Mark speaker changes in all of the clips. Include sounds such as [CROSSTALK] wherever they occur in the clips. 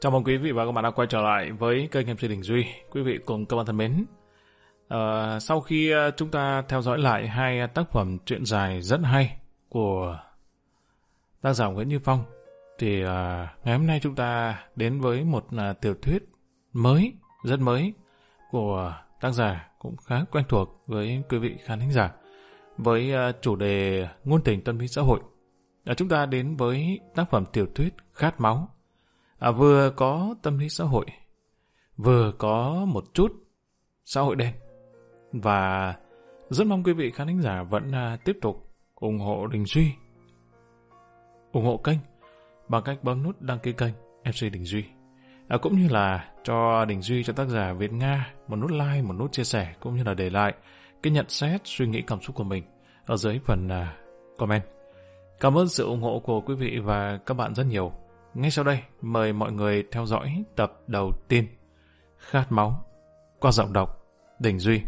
Speaker 1: Chào mừng quý vị và các bạn đã quay trở lại với kênh MC Đình Duy. Quý vị cùng các bạn thân mến. À, sau khi ờ, chúng ta theo dõi lại hai ờ, tác phẩm truyện dài rất hay của tác giả Nguyễn Như Phong, thì à, ngày hôm nay chúng ta đến với một à, tiểu thuyết mới, rất mới của tác giả cũng khá quen thuộc với quý vị khán thính giả với à, chủ đề ngôn tình tâm lý xã hội. À, chúng ta đến với tác phẩm tiểu thuyết Khát Máu à, vừa có tâm lý xã hội, vừa có một chút xã hội đen. Và rất mong quý vị khán thính giả vẫn à, tiếp tục ủng hộ Đình Duy, ủng hộ kênh bằng cách bấm nút đăng ký kênh MC Đình Duy. À, cũng như là cho Đình Duy, cho tác giả Việt Nga một nút like, một nút chia sẻ, cũng như là để lại cái nhận xét, suy nghĩ cảm xúc của mình ở dưới phần uh, comment. Cảm ơn sự ủng hộ của quý vị và các bạn rất nhiều. Ngay sau đây, mời mọi người theo dõi tập đầu tiên Khát Máu qua giọng đọc Đình Duy.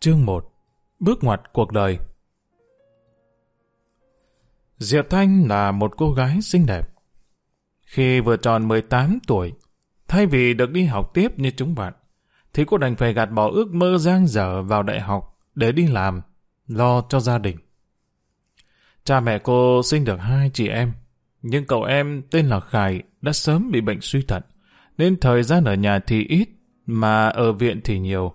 Speaker 1: Chương 1 Bước ngoặt cuộc đời Diệp Thanh là một cô gái xinh đẹp. Khi vừa tròn 18 tuổi, thay vì được đi học tiếp như chúng bạn, thì cô đành phải gạt bỏ ước mơ giang dở vào đại học để đi làm, lo cho gia đình. Cha mẹ cô sinh được hai chị em, nhưng cậu em tên là Khải đã sớm bị bệnh suy thận, nên thời gian ở nhà thì ít, mà ở viện thì nhiều.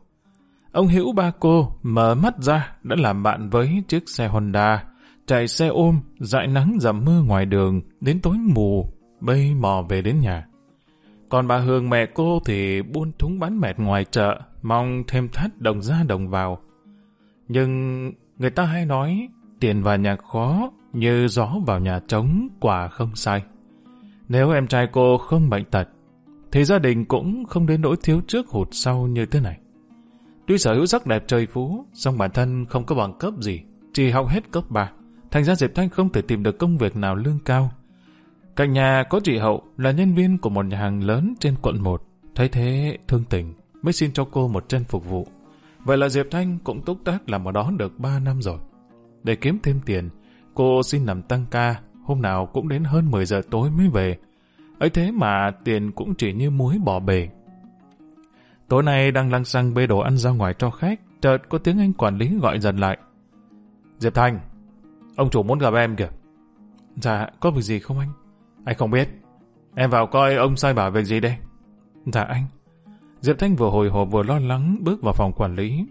Speaker 1: Ông Hữu ba cô mở mắt ra đã làm bạn với chiếc xe Honda, chạy xe ôm, dại nắng dầm mưa ngoài đường, đến tối mù, bây mò về đến nhà. Còn bà Hương mẹ cô thì buôn thúng bán mệt ngoài chợ, mong thêm thắt đồng ra đồng vào. Nhưng người ta hay nói tiền vào nhà khó như gió vào nhà trống quả không sai. Nếu em trai cô không bệnh tật, thì gia đình cũng không đến nỗi thiếu trước hụt sau như thế này. Tuy sở hữu sắc đẹp trời phú, song bản thân không có bằng cấp gì, chỉ học hết cấp 3. Thành ra Diệp Thanh không thể tìm được công việc nào lương cao. Cạnh nhà có chị Hậu là nhân viên của một nhà hàng lớn trên quận 1. Thấy thế thương tình, mới xin cho cô một chân phục vụ. Vậy là Diệp Thanh cũng túc tác làm ở đó được 3 năm rồi. Để kiếm thêm tiền, cô xin làm tăng ca, hôm nào cũng đến hơn 10 giờ tối mới về. ấy thế mà tiền cũng chỉ như muối bỏ bể. Tối nay đang lăng xăng bê đồ ăn ra ngoài cho khách, chợt có tiếng anh quản lý gọi dần lại. Diệp Thanh, ông chủ muốn gặp em kìa. Dạ, có việc gì không anh? Anh không biết. Em vào coi ông sai bảo việc gì đây? Dạ anh. Diệp Thanh vừa hồi hộp vừa lo lắng bước vào phòng quản lý.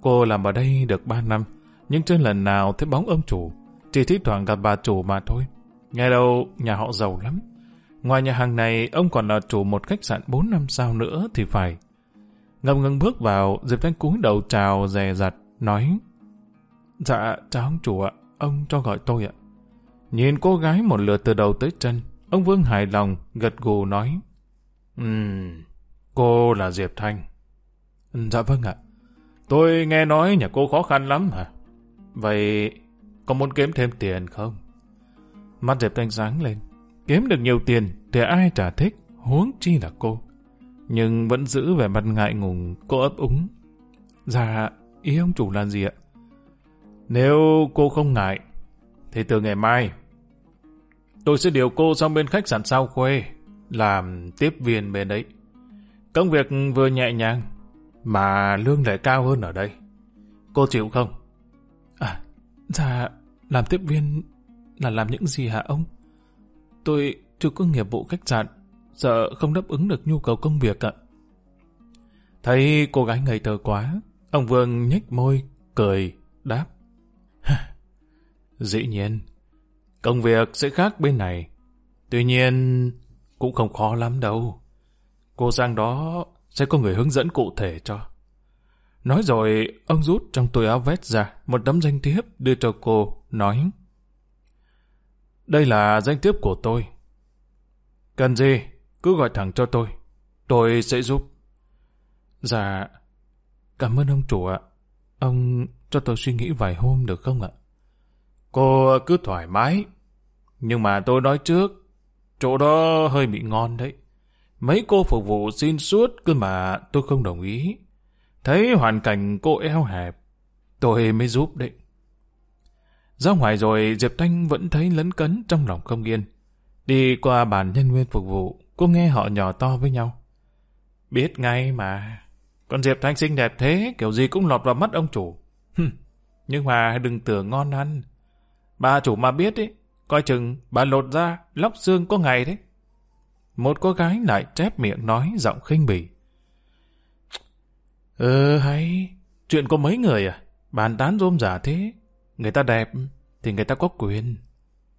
Speaker 1: Cô làm ở đây được 3 năm, nhưng trên lần nào thấy bóng ông chủ, chỉ thi thoảng gặp bà chủ mà thôi. Nghe đâu nhà họ giàu lắm. Ngoài nhà hàng này, ông còn là chủ một khách sạn 4 năm sao nữa thì phải. Ngầm ngừng bước vào, Diệp Thanh cúi đầu chào dè dặt, nói Dạ, chào ông chủ ạ, ông cho gọi tôi ạ. Nhìn cô gái một lượt từ đầu tới chân, ông Vương hài lòng, gật gù nói Ừm, cô là Diệp Thanh. Dạ vâng ạ. Tôi nghe nói nhà cô khó khăn lắm hả? Vậy có muốn kiếm thêm tiền không? Mắt Diệp Thanh sáng lên. Kiếm được nhiều tiền thì ai chả thích, huống chi là cô. Nhưng vẫn giữ vẻ mặt ngại ngùng, cô ấp úng. Dạ, ý ông chủ là gì ạ? Nếu cô không ngại, thì từ ngày mai, tôi sẽ điều cô sang bên khách sạn sao khuê, làm tiếp viên bên đấy. Công việc vừa nhẹ nhàng, mà lương lại cao hơn ở đây. Cô chịu không? Dạ, làm tiếp viên là làm những gì hả ông? Tôi chưa có nghiệp vụ khách sạn, sợ không đáp ứng được nhu cầu công việc ạ. Thấy cô gái ngây thơ quá, ông Vương nhếch môi, cười, đáp. Dĩ nhiên, công việc sẽ khác bên này. Tuy nhiên, cũng không khó lắm đâu. Cô sang đó sẽ có người hướng dẫn cụ thể cho. Nói rồi, ông rút trong túi áo vest ra một tấm danh thiếp đưa cho cô, nói Đây là danh thiếp của tôi. Cần gì, cứ gọi thẳng cho tôi. Tôi sẽ giúp. Dạ, cảm ơn ông chủ ạ. Ông cho tôi suy nghĩ vài hôm được không ạ? Cô cứ thoải mái. Nhưng mà tôi nói trước, chỗ đó hơi bị ngon đấy. Mấy cô phục vụ xin suốt cơ mà tôi không đồng ý. Thấy hoàn cảnh cô eo hẹp, tôi mới giúp định Ra ngoài rồi Diệp Thanh vẫn thấy lấn cấn trong lòng không yên. Đi qua bàn nhân viên phục vụ, cô nghe họ nhỏ to với nhau. Biết ngay mà, con Diệp Thanh xinh đẹp thế, kiểu gì cũng lọt vào mắt ông chủ. Nhưng mà đừng tưởng ngon ăn. Bà chủ mà biết ấy, coi chừng bà lột ra, lóc xương có ngày đấy. Một cô gái lại chép miệng nói giọng khinh bỉ. Ừ hay, chuyện có mấy người à? Bàn tán rôm giả thế. Người ta đẹp thì người ta có quyền.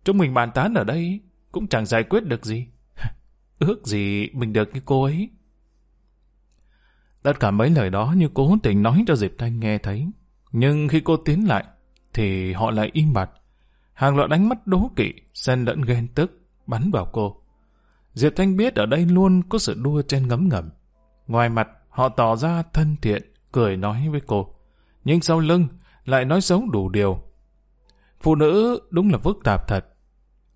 Speaker 1: Chúng mình bàn tán ở đây cũng chẳng giải quyết được gì. [LAUGHS] Ước gì mình được như cô ấy. Tất cả mấy lời đó như cố tình nói cho Diệp Thanh nghe thấy. Nhưng khi cô tiến lại, thì họ lại im bặt. Hàng loạt ánh mắt đố kỵ, xen lẫn ghen tức, bắn vào cô. Diệp Thanh biết ở đây luôn có sự đua trên ngấm ngầm. Ngoài mặt, họ tỏ ra thân thiện, cười nói với cô. Nhưng sau lưng, lại nói xấu đủ điều. Phụ nữ đúng là phức tạp thật.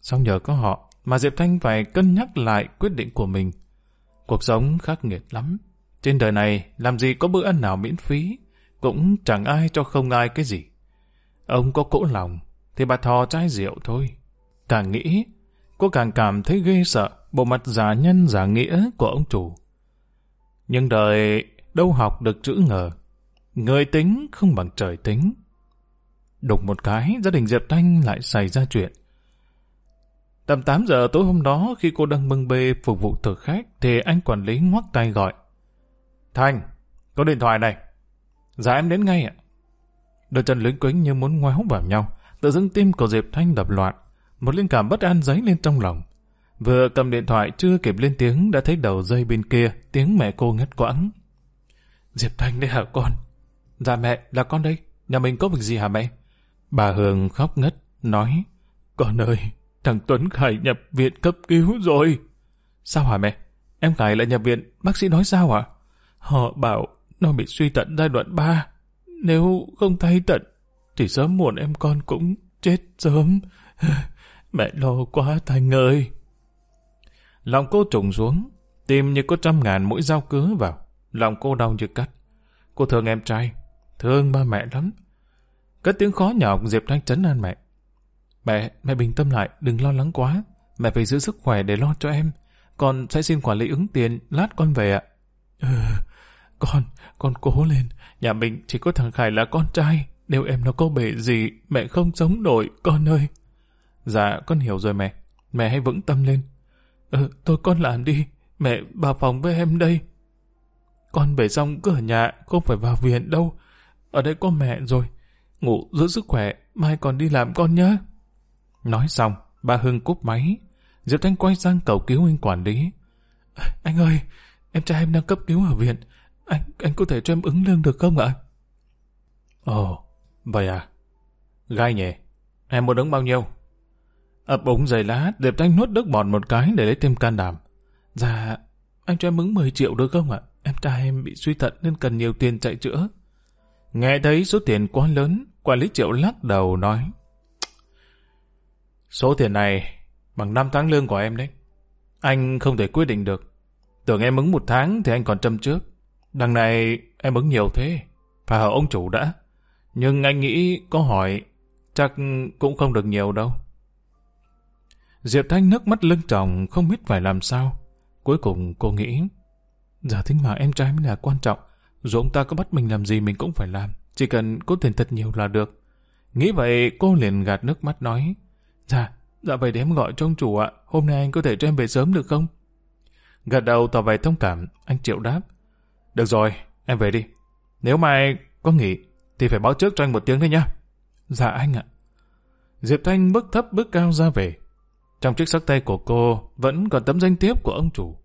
Speaker 1: Xong nhờ có họ, mà Diệp Thanh phải cân nhắc lại quyết định của mình. Cuộc sống khắc nghiệt lắm. Trên đời này, làm gì có bữa ăn nào miễn phí, cũng chẳng ai cho không ai cái gì. Ông có cỗ lòng, thì bà thò chai rượu thôi. Càng nghĩ, cô càng cảm thấy ghê sợ bộ mặt giả nhân giả nghĩa của ông chủ. Nhưng đời đâu học được chữ ngờ. Người tính không bằng trời tính. đục một cái, gia đình Diệp Thanh lại xảy ra chuyện. Tầm 8 giờ tối hôm đó, khi cô đang bưng bê phục vụ thực khách, thì anh quản lý ngoắc tay gọi. Thanh, có điện thoại này. Dạ em đến ngay ạ. Đôi chân lính quính như muốn ngoéo vào nhau, tự dưng tim của Diệp Thanh đập loạn. Một linh cảm bất an dấy lên trong lòng. Vừa cầm điện thoại chưa kịp lên tiếng đã thấy đầu dây bên kia, tiếng mẹ cô ngất quãng. Diệp Thanh đây hả con? Dạ mẹ, là con đây. Nhà mình có việc gì hả mẹ? Bà Hường khóc ngất, nói Con ơi, thằng Tuấn Khải nhập viện cấp cứu rồi. Sao hả mẹ? Em Khải lại nhập viện, bác sĩ nói sao hả? Họ bảo nó bị suy tận giai đoạn 3. Nếu không thay tận, thì sớm muộn em con cũng chết sớm. [LAUGHS] Mẹ lo quá Thành ơi. Lòng cô trùng xuống, tim như có trăm ngàn mũi dao cứa vào. Lòng cô đau như cắt. Cô thương em trai, thương ba mẹ lắm. Cất tiếng khó nhọc Diệp đang chấn an mẹ. Mẹ, mẹ bình tâm lại, đừng lo lắng quá. Mẹ phải giữ sức khỏe để lo cho em. Con sẽ xin quản lý ứng tiền, lát con về ạ. Ừ, con, con cố lên. Nhà mình chỉ có thằng Khải là con trai. Nếu em nó có bể gì, mẹ không sống nổi, con ơi. Dạ, con hiểu rồi mẹ. Mẹ hãy vững tâm lên. Ờ, ừ, tôi con làm đi. Mẹ vào phòng với em đây. Con về xong cứ ở nhà, không phải vào viện đâu. Ở đây có mẹ rồi. Ngủ giữ sức khỏe, mai còn đi làm con nhé. Nói xong, bà Hưng cúp máy. Diệp Thanh quay sang cầu cứu anh quản lý. Anh ơi, em trai em đang cấp cứu ở viện. Anh anh có thể cho em ứng lương được không ạ? Ồ, vậy à? Gai nhỉ? Em muốn ứng bao nhiêu? Ấp ống giày lá, Diệp Thanh nuốt nước bọt một cái để lấy thêm can đảm. Dạ, anh cho em ứng 10 triệu được không ạ? Em trai em bị suy thận nên cần nhiều tiền chạy chữa. Nghe thấy số tiền quá lớn, quản lý triệu lắc đầu nói. Số tiền này bằng 5 tháng lương của em đấy. Anh không thể quyết định được. Tưởng em ứng một tháng thì anh còn châm trước. Đằng này em ứng nhiều thế. Phải hỏi ông chủ đã. Nhưng anh nghĩ có hỏi chắc cũng không được nhiều đâu. Diệp Thanh nước mắt lưng tròng không biết phải làm sao. Cuối cùng cô nghĩ giả thính mà em trai mới là quan trọng. Dù ông ta có bắt mình làm gì mình cũng phải làm. Chỉ cần có tiền thật nhiều là được. Nghĩ vậy cô liền gạt nước mắt nói Dạ, dạ vậy để em gọi cho ông chủ ạ. Hôm nay anh có thể cho em về sớm được không? Gật đầu tỏ vẻ thông cảm, anh Triệu đáp. Được rồi, em về đi. Nếu mai có nghỉ, thì phải báo trước cho anh một tiếng đấy nhá. Dạ anh ạ. Diệp Thanh bước thấp bước cao ra về. Trong chiếc sắc tay của cô vẫn còn tấm danh thiếp của ông chủ.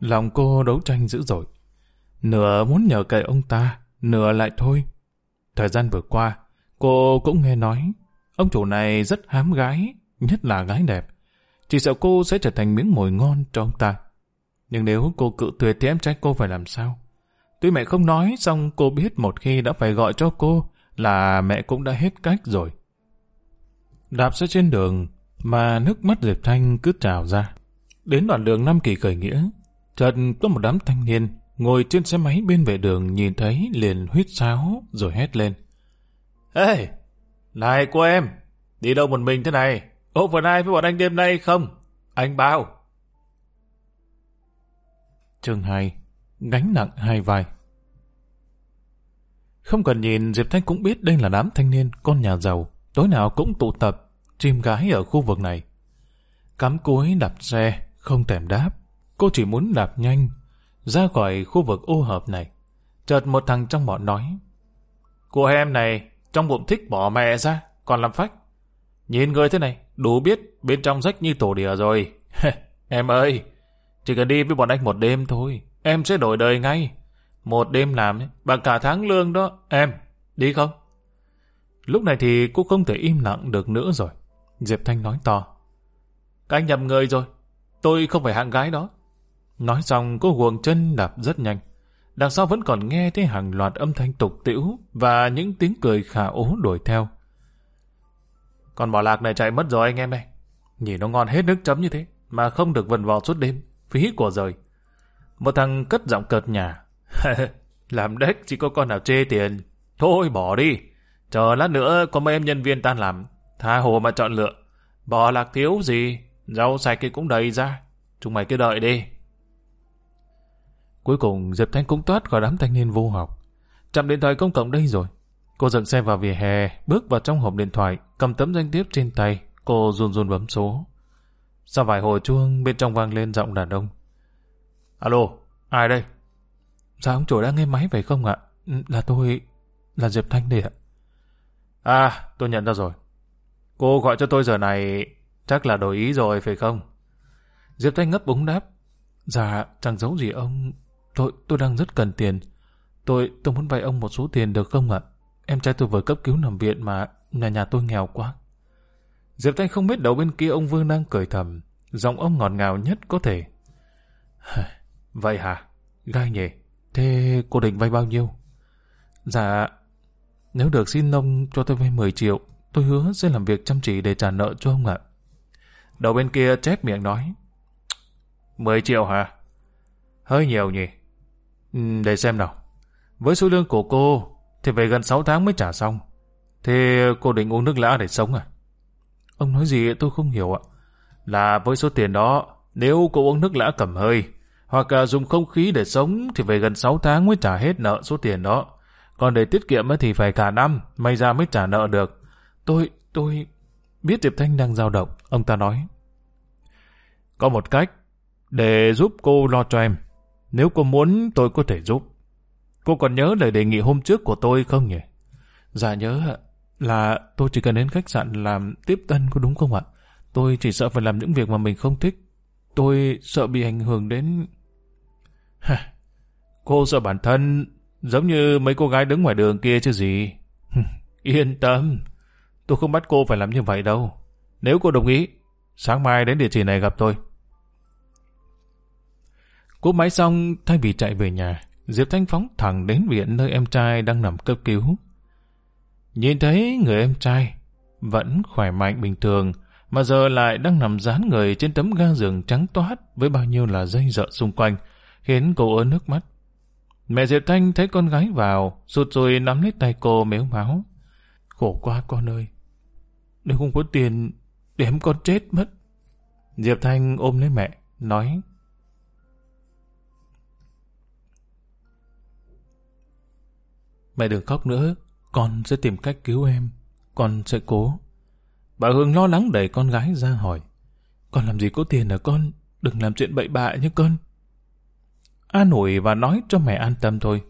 Speaker 1: Lòng cô đấu tranh dữ dội. Nửa muốn nhờ cậy ông ta, nửa lại thôi. Thời gian vừa qua, cô cũng nghe nói, ông chủ này rất hám gái, nhất là gái đẹp. Chỉ sợ cô sẽ trở thành miếng mồi ngon cho ông ta. Nhưng nếu cô cự tuyệt thì em trai cô phải làm sao? Tuy mẹ không nói, xong cô biết một khi đã phải gọi cho cô là mẹ cũng đã hết cách rồi. Đạp xe trên đường mà nước mắt Diệp Thanh cứ trào ra. Đến đoạn đường Nam Kỳ khởi nghĩa, chợt có một đám thanh niên ngồi trên xe máy bên vệ đường nhìn thấy liền huyết sáo rồi hét lên. Ê, này cô em, Đi đâu một mình thế này? Overnight với bọn anh đêm nay không? Anh bao. Chương 2 Gánh nặng hai vai Không cần nhìn, Diệp Thanh cũng biết đây là đám thanh niên, con nhà giàu. Tối nào cũng tụ tập, chim gái ở khu vực này. Cắm cúi đạp xe, không thèm đáp. Cô chỉ muốn đạp nhanh, ra khỏi khu vực ô hợp này. Chợt một thằng trong bọn nói. Cô em này, trong bụng thích bỏ mẹ ra, còn làm phách. Nhìn người thế này, đủ biết bên trong rách như tổ đỉa rồi. [LAUGHS] em ơi, chỉ cần đi với bọn anh một đêm thôi, em sẽ đổi đời ngay. Một đêm làm bằng cả tháng lương đó, em, đi không? Lúc này thì cô không thể im lặng được nữa rồi. Diệp Thanh nói to. Các anh nhầm người rồi, tôi không phải hạng gái đó. Nói xong cô guồng chân đạp rất nhanh. Đằng sau vẫn còn nghe thấy hàng loạt âm thanh tục tĩu và những tiếng cười khả ố đuổi theo. Còn bỏ lạc này chạy mất rồi anh em ơi. Nhìn nó ngon hết nước chấm như thế, mà không được vần vò suốt đêm, phí của rời. Một thằng cất giọng cợt nhà. [LAUGHS] làm đếch chỉ có con nào chê tiền. Thôi bỏ đi. Chờ lát nữa có mấy em nhân viên tan làm. Tha hồ mà chọn lựa. Bỏ lạc thiếu gì. Rau sạch thì cũng đầy ra. Chúng mày cứ đợi đi. Cuối cùng Diệp Thanh cũng toát khỏi đám thanh niên vô học. Chạm điện thoại công cộng đây rồi. Cô dừng xe vào vỉa hè, bước vào trong hộp điện thoại, cầm tấm danh thiếp trên tay, cô run run bấm số. Sau vài hồi chuông, bên trong vang lên giọng đàn ông. Alo, ai đây? Dạ ông chủ đang nghe máy phải không ạ? Ừ, là tôi, là Diệp Thanh đây ạ. À, tôi nhận ra rồi. Cô gọi cho tôi giờ này chắc là đổi ý rồi phải không? Diệp Thanh ngấp úng đáp. Dạ, chẳng giấu gì ông. Tôi, tôi đang rất cần tiền. Tôi, tôi muốn vay ông một số tiền được không ạ? Em trai tôi vừa cấp cứu nằm viện mà nhà nhà tôi nghèo quá. Diệp Thanh không biết đầu bên kia ông Vương đang cười thầm. Giọng ông ngọt ngào nhất có thể. Vậy hả? Gai nhỉ? Thế cô định vay bao nhiêu? Dạ, nếu được xin ông cho tôi vay 10 triệu, tôi hứa sẽ làm việc chăm chỉ để trả nợ cho ông ạ. Đầu bên kia chép miệng nói. 10 triệu hả? Hơi nhiều nhỉ? Ừ, để xem nào. Với số lương của cô thì về gần 6 tháng mới trả xong. Thế cô định uống nước lã để sống à? Ông nói gì tôi không hiểu ạ. Là với số tiền đó, nếu cô uống nước lã cầm hơi, hoặc dùng không khí để sống thì về gần 6 tháng mới trả hết nợ số tiền đó. Còn để tiết kiệm thì phải cả năm, may ra mới trả nợ được. Tôi, tôi... Biết Diệp Thanh đang dao động, ông ta nói. Có một cách, để giúp cô lo cho em. Nếu cô muốn, tôi có thể giúp. Cô còn nhớ lời đề nghị hôm trước của tôi không nhỉ? Dạ nhớ ạ. Là tôi chỉ cần đến khách sạn làm tiếp tân có đúng không ạ? Tôi chỉ sợ phải làm những việc mà mình không thích. Tôi sợ bị ảnh hưởng đến... cô sợ bản thân giống như mấy cô gái đứng ngoài đường kia chứ gì. [LAUGHS] Yên tâm. Tôi không bắt cô phải làm như vậy đâu. Nếu cô đồng ý, sáng mai đến địa chỉ này gặp tôi. Cúp máy xong, thay vì chạy về nhà, Diệp Thanh phóng thẳng đến viện nơi em trai đang nằm cấp cứu. Nhìn thấy người em trai vẫn khỏe mạnh bình thường, mà giờ lại đang nằm dán người trên tấm ga giường trắng toát với bao nhiêu là dây dợ xung quanh, khiến cô ớn nước mắt. Mẹ Diệp Thanh thấy con gái vào, sụt rồi nắm lấy tay cô méo máu. Khổ quá con ơi, nếu không có tiền, để em con chết mất. Diệp Thanh ôm lấy mẹ, nói Mẹ đừng khóc nữa, con sẽ tìm cách cứu em. Con sẽ cố. Bà Hương lo lắng đẩy con gái ra hỏi. Con làm gì có tiền hả con? Đừng làm chuyện bậy bạ như con. An ủi và nói cho mẹ an tâm thôi.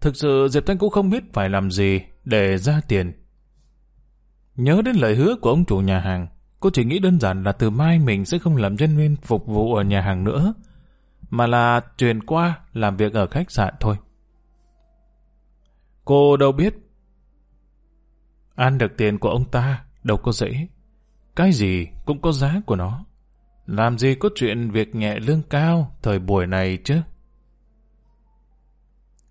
Speaker 1: Thực sự Diệp Thanh cũng không biết phải làm gì để ra tiền. Nhớ đến lời hứa của ông chủ nhà hàng, cô chỉ nghĩ đơn giản là từ mai mình sẽ không làm nhân viên phục vụ ở nhà hàng nữa, mà là chuyển qua làm việc ở khách sạn thôi. Cô đâu biết. Ăn được tiền của ông ta đâu có dễ. Cái gì cũng có giá của nó. Làm gì có chuyện việc nhẹ lương cao thời buổi này chứ.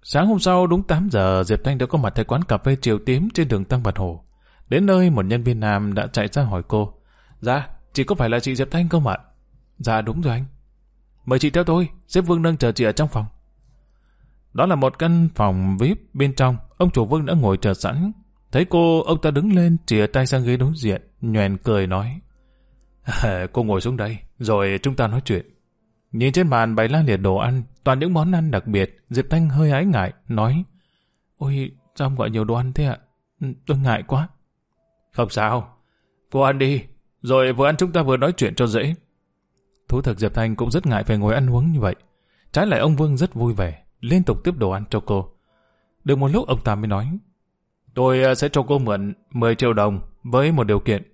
Speaker 1: Sáng hôm sau đúng 8 giờ Diệp Thanh đã có mặt tại quán cà phê Triều Tím trên đường Tăng Bạch Hồ. Đến nơi một nhân viên nam đã chạy ra hỏi cô. Dạ, chị có phải là chị Diệp Thanh không ạ? Dạ đúng rồi anh. Mời chị theo tôi, xếp Vương đang chờ chị ở trong phòng. Đó là một căn phòng VIP bên trong, ông chủ Vương đã ngồi chờ sẵn. Thấy cô, ông ta đứng lên, chìa tay sang ghế đối diện, nhoèn cười nói. cô ngồi xuống đây, rồi chúng ta nói chuyện. Nhìn trên bàn bày la liệt đồ ăn, toàn những món ăn đặc biệt, Diệp Thanh hơi ái ngại, nói. Ôi, sao gọi nhiều đồ ăn thế ạ? Ừ, tôi ngại quá. Không sao, cô ăn đi, rồi vừa ăn chúng ta vừa nói chuyện cho dễ. Thú thực Diệp Thanh cũng rất ngại phải ngồi ăn uống như vậy. Trái lại ông Vương rất vui vẻ, liên tục tiếp đồ ăn cho cô. Được một lúc ông ta mới nói, tôi ờ, sẽ cho cô mượn 10 triệu đồng với một điều kiện.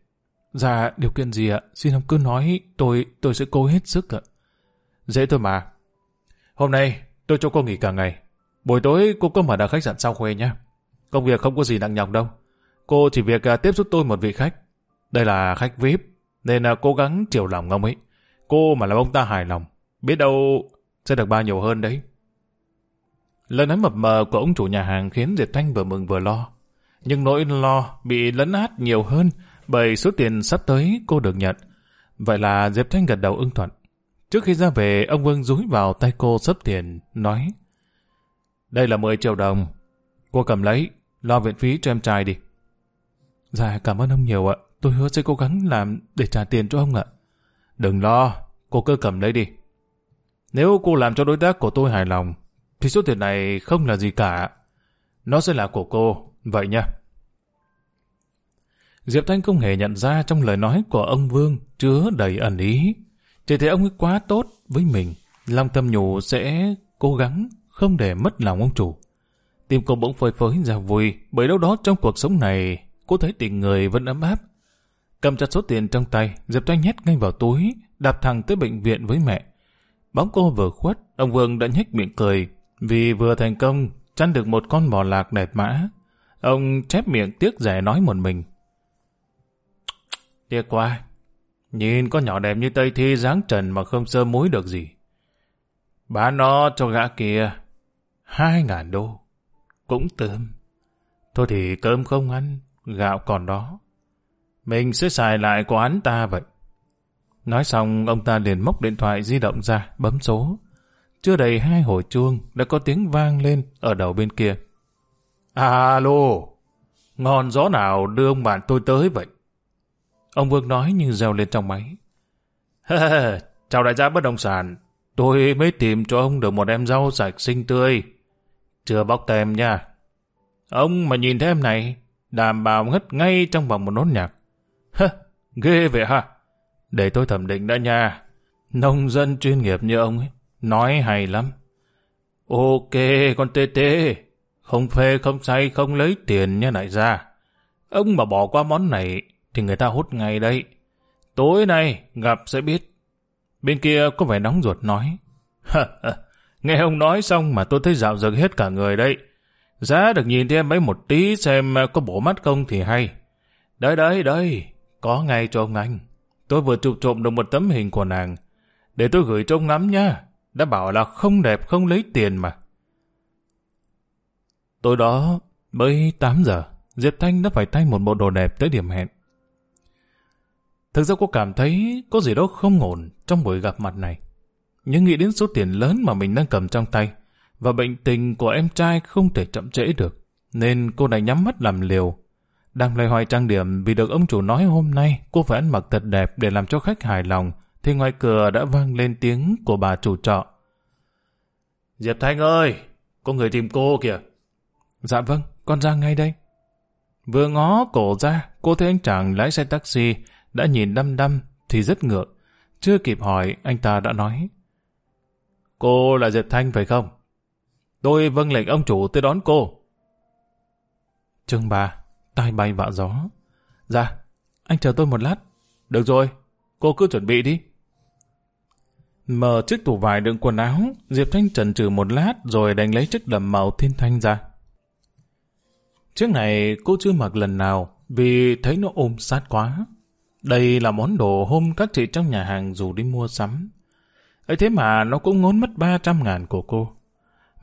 Speaker 1: Dạ, điều kiện gì ạ? Xin ông cứ nói, tôi tôi sẽ cố hết sức ạ. Dễ thôi mà. Hôm nay, tôi cho cô nghỉ cả ngày. Buổi tối cô có mở đà khách sạn sao khuê nhé. Công việc không có gì nặng nhọc đâu. Cô chỉ việc à, tiếp giúp tôi một vị khách. Đây là khách VIP, nên à, cố gắng chiều lòng ông ấy. Cô mà làm ông ta hài lòng, biết đâu sẽ được bao nhiêu hơn đấy. Lời nói mập mờ của ông chủ nhà hàng khiến Diệp Thanh vừa mừng vừa lo. Nhưng nỗi lo bị lấn át nhiều hơn bởi số tiền sắp tới cô được nhận. Vậy là Diệp Thanh gật đầu ưng thuận. Trước khi ra về, ông Vương rúi vào tay cô sấp tiền, nói Đây là 10 triệu đồng. Cô cầm lấy, lo viện phí cho em trai đi. Dạ, cảm ơn ông nhiều ạ. Tôi hứa sẽ cố gắng làm để trả tiền cho ông ạ. Đừng lo, cô cứ cầm lấy đi. Nếu cô làm cho đối tác của tôi hài lòng, thì số tiền này không là gì cả. Nó sẽ là của cô, vậy nha. Diệp Thanh không hề nhận ra trong lời nói của ông Vương chứa đầy ẩn ý. Chỉ thấy ông ấy quá tốt với mình, lòng tâm nhủ sẽ cố gắng không để mất lòng ông chủ. Tim cô bỗng phơi phới ra vui, bởi đâu đó trong cuộc sống này, cô thấy tình người vẫn ấm áp. Cầm chặt số tiền trong tay, Diệp Thanh nhét ngay vào túi, đạp thẳng tới bệnh viện với mẹ. Bóng cô vừa khuất, ông Vương đã nhếch miệng cười, vì vừa thành công, chăn được một con bò lạc đẹp mã. Ông chép miệng tiếc rẻ nói một mình. Tiếc quá, nhìn con nhỏ đẹp như Tây Thi dáng trần mà không sơ muối được gì. Bán nó cho gã kia, hai ngàn đô, cũng tươm. Thôi thì cơm không ăn, gạo còn đó. Mình sẽ xài lại của hắn ta vậy. Nói xong, ông ta liền móc điện thoại di động ra, bấm số. Chưa đầy hai hồi chuông, đã có tiếng vang lên ở đầu bên kia. Alo, ngon gió nào đưa ông bạn tôi tới vậy? Ông Vương nói như reo lên trong máy. chào đại gia bất động sản. Tôi mới tìm cho ông được một em rau sạch xinh tươi. Chưa bóc tem nha. Ông mà nhìn thấy em này, đảm bảo ngất ngay trong vòng một nốt nhạc. Hơ, ghê vậy hả? Để tôi thẩm định đã nha. Nông dân chuyên nghiệp như ông ấy, nói hay lắm. Ok, con tê tê. Không phê, không say, không lấy tiền nha đại gia. Ông mà bỏ qua món này thì người ta hút ngay đây. Tối nay gặp sẽ biết. Bên kia có vẻ nóng ruột nói. Nghe ông nói xong mà tôi thấy dạo dực hết cả người đấy. Giá được nhìn thêm mấy một tí xem à, có bổ mắt không thì hay. Đấy đấy đấy, có ngay cho ông anh. Tôi vừa chụp trộm được một tấm hình của nàng. Để tôi gửi cho ông ngắm nha. Đã bảo là không đẹp không lấy tiền mà. Tối đó, mới 8 giờ, Diệp Thanh đã phải thay một bộ đồ đẹp tới điểm hẹn. Thực ra cô cảm thấy có gì đó không ổn trong buổi gặp mặt này. Nhưng nghĩ đến số tiền lớn mà mình đang cầm trong tay và bệnh tình của em trai không thể chậm trễ được, nên cô đành nhắm mắt làm liều đang loay hoay trang điểm vì được ông chủ nói hôm nay cô phải ăn mặc thật đẹp để làm cho khách hài lòng, thì ngoài cửa đã vang lên tiếng của bà chủ trọ. Diệp Thanh ơi, có người tìm cô kìa. Dạ vâng, con ra ngay đây. Vừa ngó cổ ra, cô thấy anh chàng lái xe taxi đã nhìn đăm đăm thì rất ngượng. Chưa kịp hỏi, anh ta đã nói. Cô là Diệp Thanh phải không? Tôi vâng lệnh ông chủ tới đón cô. Chương 3 tai bay vạ gió. Dạ, anh chờ tôi một lát. Được rồi, cô cứ chuẩn bị đi. Mở chiếc tủ vải đựng quần áo, Diệp Thanh trần trừ một lát rồi đánh lấy chiếc đầm màu thiên thanh ra. Chiếc này cô chưa mặc lần nào vì thấy nó ôm sát quá. Đây là món đồ hôm các chị trong nhà hàng dù đi mua sắm. ấy thế mà nó cũng ngốn mất 300 ngàn của cô.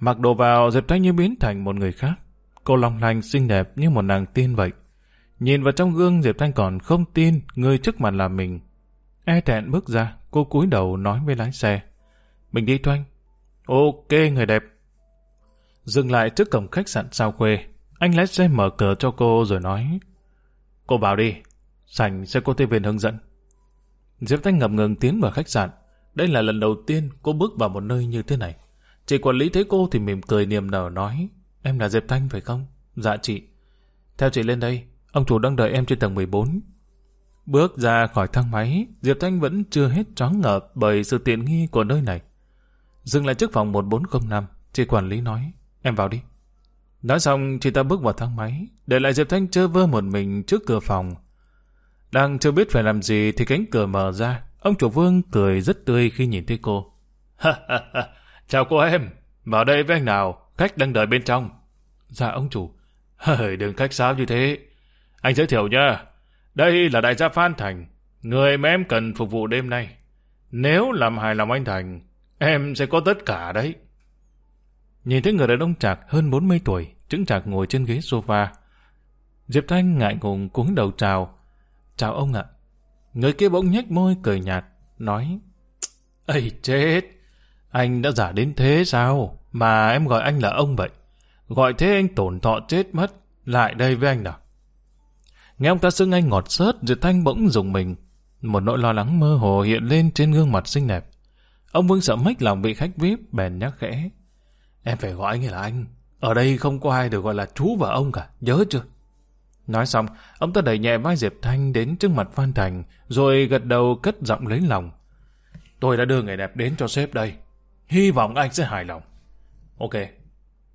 Speaker 1: Mặc đồ vào Diệp Thanh như biến thành một người khác. Cô long lanh xinh đẹp như một nàng tiên vậy. Nhìn vào trong gương Diệp Thanh còn không tin người trước mặt là mình. E thẹn bước ra, cô cúi đầu nói với lái xe. Mình đi thôi anh. Ok người đẹp. Dừng lại trước cổng khách sạn sao khuê. Anh lái xe mở cửa cho cô rồi nói, Cô vào đi, sảnh sẽ cô tiếp viên hướng dẫn. Diệp Thanh ngập ngừng tiến vào khách sạn. Đây là lần đầu tiên cô bước vào một nơi như thế này. Chị quản lý thấy cô thì mỉm cười niềm nở nói, Em là Diệp Thanh phải không? Dạ chị. Theo chị lên đây, ông chủ đang đợi em trên tầng 14. Bước ra khỏi thang máy, Diệp Thanh vẫn chưa hết choáng ngợp bởi sự tiện nghi của nơi này. Dừng lại trước phòng 1405, chị quản lý nói, em vào đi. Nói xong, chị ta bước vào thang máy, để lại Diệp Thanh chơ vơ một mình trước cửa phòng. Đang chưa biết phải làm gì thì cánh cửa mở ra, ông chủ vương cười rất tươi khi nhìn thấy cô. [LAUGHS] Ha ha ha, chào cô em, vào đây với anh nào, khách đang đợi bên trong. Dạ ông chủ. Hời, đừng khách sáo như thế. Anh giới thiệu nha, đây là đại gia Phan Thành, người mà em cần phục vụ đêm nay. Nếu làm hài lòng anh Thành, em sẽ có tất cả đấy. Nhìn thấy người đàn ông trạc hơn 40 tuổi, chứng trạc ngồi trên ghế sofa. Diệp Thanh ngại ngùng cúi đầu chào. Chào ông ạ. Người kia bỗng nhếch môi cười nhạt, nói Ây chết, anh đã giả đến thế sao? Mà em gọi anh là ông vậy. Gọi thế anh tổn thọ chết mất. Lại đây với anh nào. Nghe ông ta xưng anh ngọt sớt, Diệp Thanh bỗng dùng mình. Một nỗi lo lắng mơ hồ hiện lên trên gương mặt xinh đẹp. Ông Vương sợ mách lòng vị khách VIP, bèn nhắc khẽ. Em phải gọi anh là anh. Ở đây không có ai được gọi là chú và ông cả, nhớ chưa? Nói xong, ông ta đẩy nhẹ vai Diệp Thanh đến trước mặt Phan Thành, rồi gật đầu cất giọng lấy lòng. Tôi đã đưa người đẹp đến cho sếp đây. Hy vọng anh sẽ hài lòng. Ok,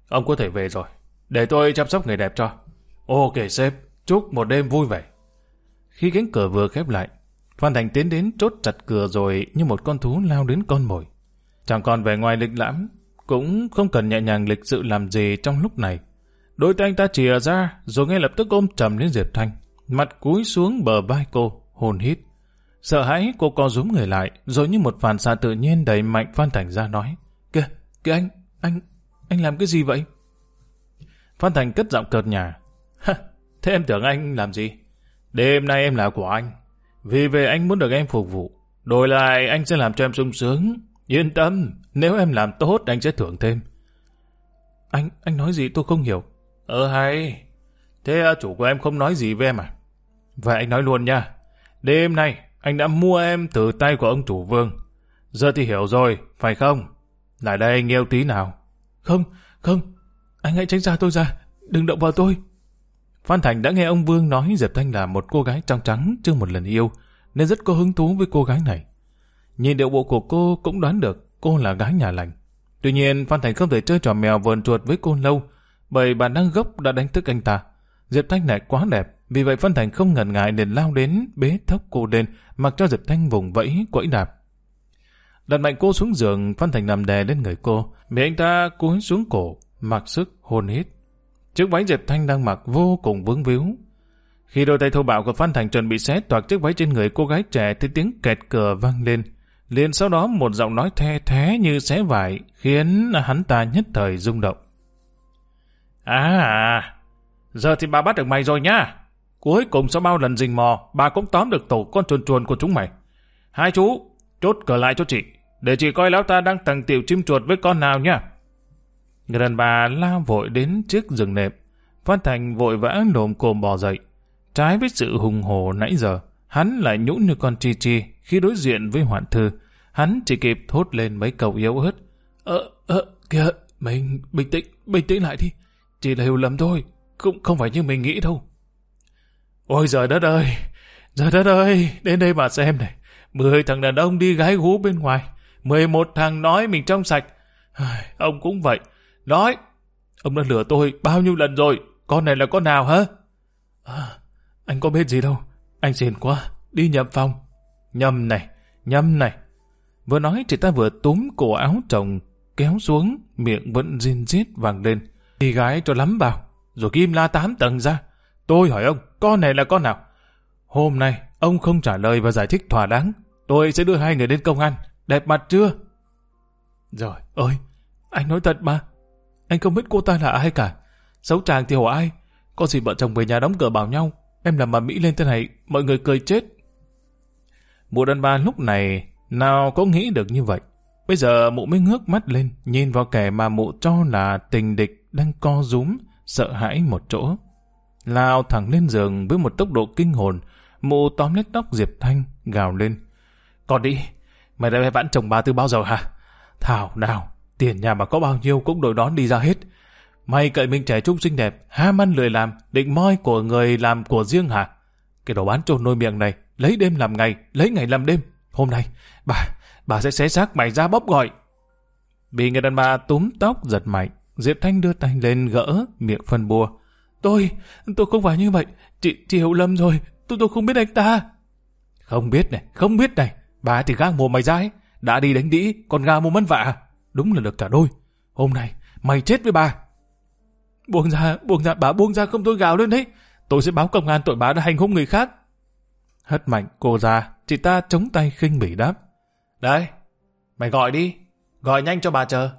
Speaker 1: ông có thể về rồi. Để tôi chăm sóc người đẹp cho. Ok sếp, chúc một đêm vui vẻ. Khi cánh cửa vừa khép lại, Phan Thành tiến đến chốt chặt cửa rồi như một con thú lao đến con mồi. Chẳng còn vẻ ngoài lịch lãm, cũng không cần nhẹ nhàng lịch sự làm gì trong lúc này. Đôi tay anh ta chìa ra, rồi ngay lập tức ôm trầm lên Diệp Thanh, mặt cúi xuống bờ vai cô, hồn hít. Sợ hãi cô co rúm người lại, rồi như một phản xạ tự nhiên đẩy mạnh Phan Thành ra nói. Kìa, kìa anh, anh, anh làm cái gì vậy? Phan Thành cất giọng cợt nhà. Thế em tưởng anh làm gì? Đêm nay em là của anh. Vì về anh muốn được em phục vụ. Đổi lại anh sẽ làm cho em sung sướng. Yên tâm, nếu em làm tốt anh sẽ thưởng thêm. Anh, anh nói gì tôi không hiểu. Ờ hay, thế à, chủ của em không nói gì với em à? Vậy anh nói luôn nha. Đêm nay anh đã mua em từ tay của ông chủ vương. Giờ thì hiểu rồi, phải không? Lại đây anh yêu tí nào. Không, không, anh hãy tránh ra tôi ra, đừng động vào tôi. Phan Thành đã nghe ông Vương nói Diệp Thanh là một cô gái trong trắng chưa một lần yêu, nên rất có hứng thú với cô gái này. Nhìn điệu bộ của cô cũng đoán được cô là gái nhà lành. Tuy nhiên Phan Thành không thể chơi trò mèo vờn chuột với cô lâu, bởi bản năng gốc đã đánh thức anh ta. Diệp Thanh lại quá đẹp, vì vậy Phan Thành không ngần ngại để lao đến bế thốc cô lên, mặc cho Diệp Thanh vùng vẫy quẫy đạp. Đặt mạnh cô xuống giường, Phan Thành nằm đè lên người cô, bị anh ta cúi xuống cổ, mặc sức hôn hít. Chiếc váy Diệp Thanh đang mặc vô cùng vướng víu. Khi đôi tay thô bạo của Phan Thành chuẩn bị xé toạc chiếc váy trên người cô gái trẻ thì tiếng kẹt cửa vang lên. Liền sau đó một giọng nói the thế như xé vải khiến hắn ta nhất thời rung động. À, à, à giờ thì bà bắt được mày rồi nhá. Cuối cùng sau bao lần rình mò, bà cũng tóm được tổ con chuồn chuồn của chúng mày. Hai chú, chốt cửa lại cho chị, để chị coi lão ta đang tầng tiểu chim chuột với con nào nhá. Người đàn bà lao vội đến trước giường nệm. Phan Thành vội vã nồm cồm bò dậy. Trái với sự hùng hổ nãy giờ, hắn lại nhũn như con chi chi khi đối diện với hoạn thư. Hắn chỉ kịp thốt lên mấy câu yếu ớt. Ờ, ờ, kìa, mình bình tĩnh, bình tĩnh lại đi. Chỉ là hiểu lầm thôi, cũng không phải như mình nghĩ đâu. Ôi giời đất ơi, Giời đất ơi, đến đây mà xem này. Mười thằng đàn ông đi gái gú bên ngoài, mười một thằng nói mình trong sạch. Ông cũng vậy, nói, ông đã lừa tôi bao nhiêu lần rồi, con này là con nào hả? À, anh có biết gì đâu, anh xin quá, đi nhầm phòng. Nhầm này, nhầm này. Vừa nói chị ta vừa túm cổ áo chồng, kéo xuống, miệng vẫn rin rít vàng lên. Đi gái cho lắm vào, rồi kim la tám tầng ra. Tôi hỏi ông, con này là con nào? Hôm nay, ông không trả lời và giải thích thỏa đáng. Tôi sẽ đưa hai người đến công an. Đẹp mặt chưa? Rồi, ơi, anh nói thật mà. Anh không biết cô ta là ai cả. Xấu chàng thì hỏi ai? Có gì vợ chồng về nhà đóng cửa bảo nhau. Em làm mà Mỹ lên thế này, mọi người cười chết. Mụ đàn bà lúc này nào có nghĩ được như vậy. Bây giờ mụ mới ngước mắt lên, nhìn vào kẻ mà mụ cho là tình địch đang co rúm, sợ hãi một chỗ. Lao thẳng lên giường với một tốc độ kinh hồn, mụ tóm lấy tóc Diệp Thanh, gào lên. Còn đi, mày đã vãn chồng bà từ bao giờ hả? Thảo nào, tiền nhà mà có bao nhiêu cũng đổi đón đi ra hết. Mày cậy mình trẻ trung xinh đẹp, ham ăn lười làm, định moi của người làm của riêng hả? Cái đồ bán trồn nôi miệng này, lấy đêm làm ngày, lấy ngày làm đêm. Hôm nay, bà, bà sẽ xé xác mày ra bóp gọi. Bị người đàn bà túm tóc giật mạnh, Diệp Thanh đưa tay lên gỡ miệng phân bua. Tôi, tôi không phải như vậy. Chị, chị hiểu lầm rồi. Tôi, tôi không biết anh ta. Không biết này, không biết này. Bà thì gang mồm mày ra ấy. Đã đi đánh đĩ, còn gà mồm mất vạ. Đúng là được cả đôi. Hôm nay, mày chết với bà. Buông ra, buông ra, bà buông ra không tôi gào lên đấy. Tôi sẽ báo công an tội bà đã hành hung người khác. Hất mạnh cô ra, chị ta chống tay khinh bỉ đáp. Đấy, mày gọi đi. Gọi nhanh cho bà chờ.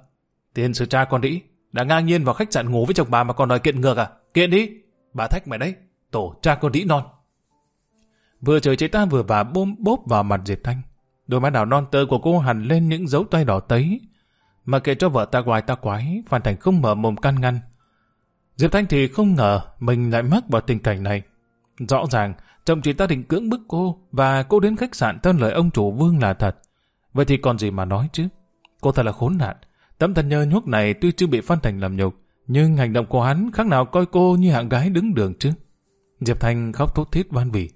Speaker 1: Tiền sư cha con đĩ, đã ngang nhiên vào khách sạn ngủ với chồng bà mà còn đòi kiện ngược à? Kiện đi. Bà thách mày đấy. Tổ cha con đĩ non. Vừa trời chị ta vừa bà bôm bốp vào mặt Diệp Thanh. Đôi mắt đào non tơ của cô hằn lên những dấu tay đỏ tấy. Mà kệ cho vợ ta quái ta quái, Phan Thành không mở mồm can ngăn. Diệp Thanh thì không ngờ mình lại mắc vào tình cảnh này. Rõ ràng, chồng chị ta định cưỡng bức cô và cô đến khách sạn tân lời ông chủ Vương là thật. Vậy thì còn gì mà nói chứ? Cô thật là khốn nạn. Tấm thân nhơ nhúc này tuy chưa bị Phan Thành làm nhục, nhưng hành động của hắn khác nào coi cô như hạng gái đứng đường chứ. Diệp Thanh khóc thút thít van vỉ.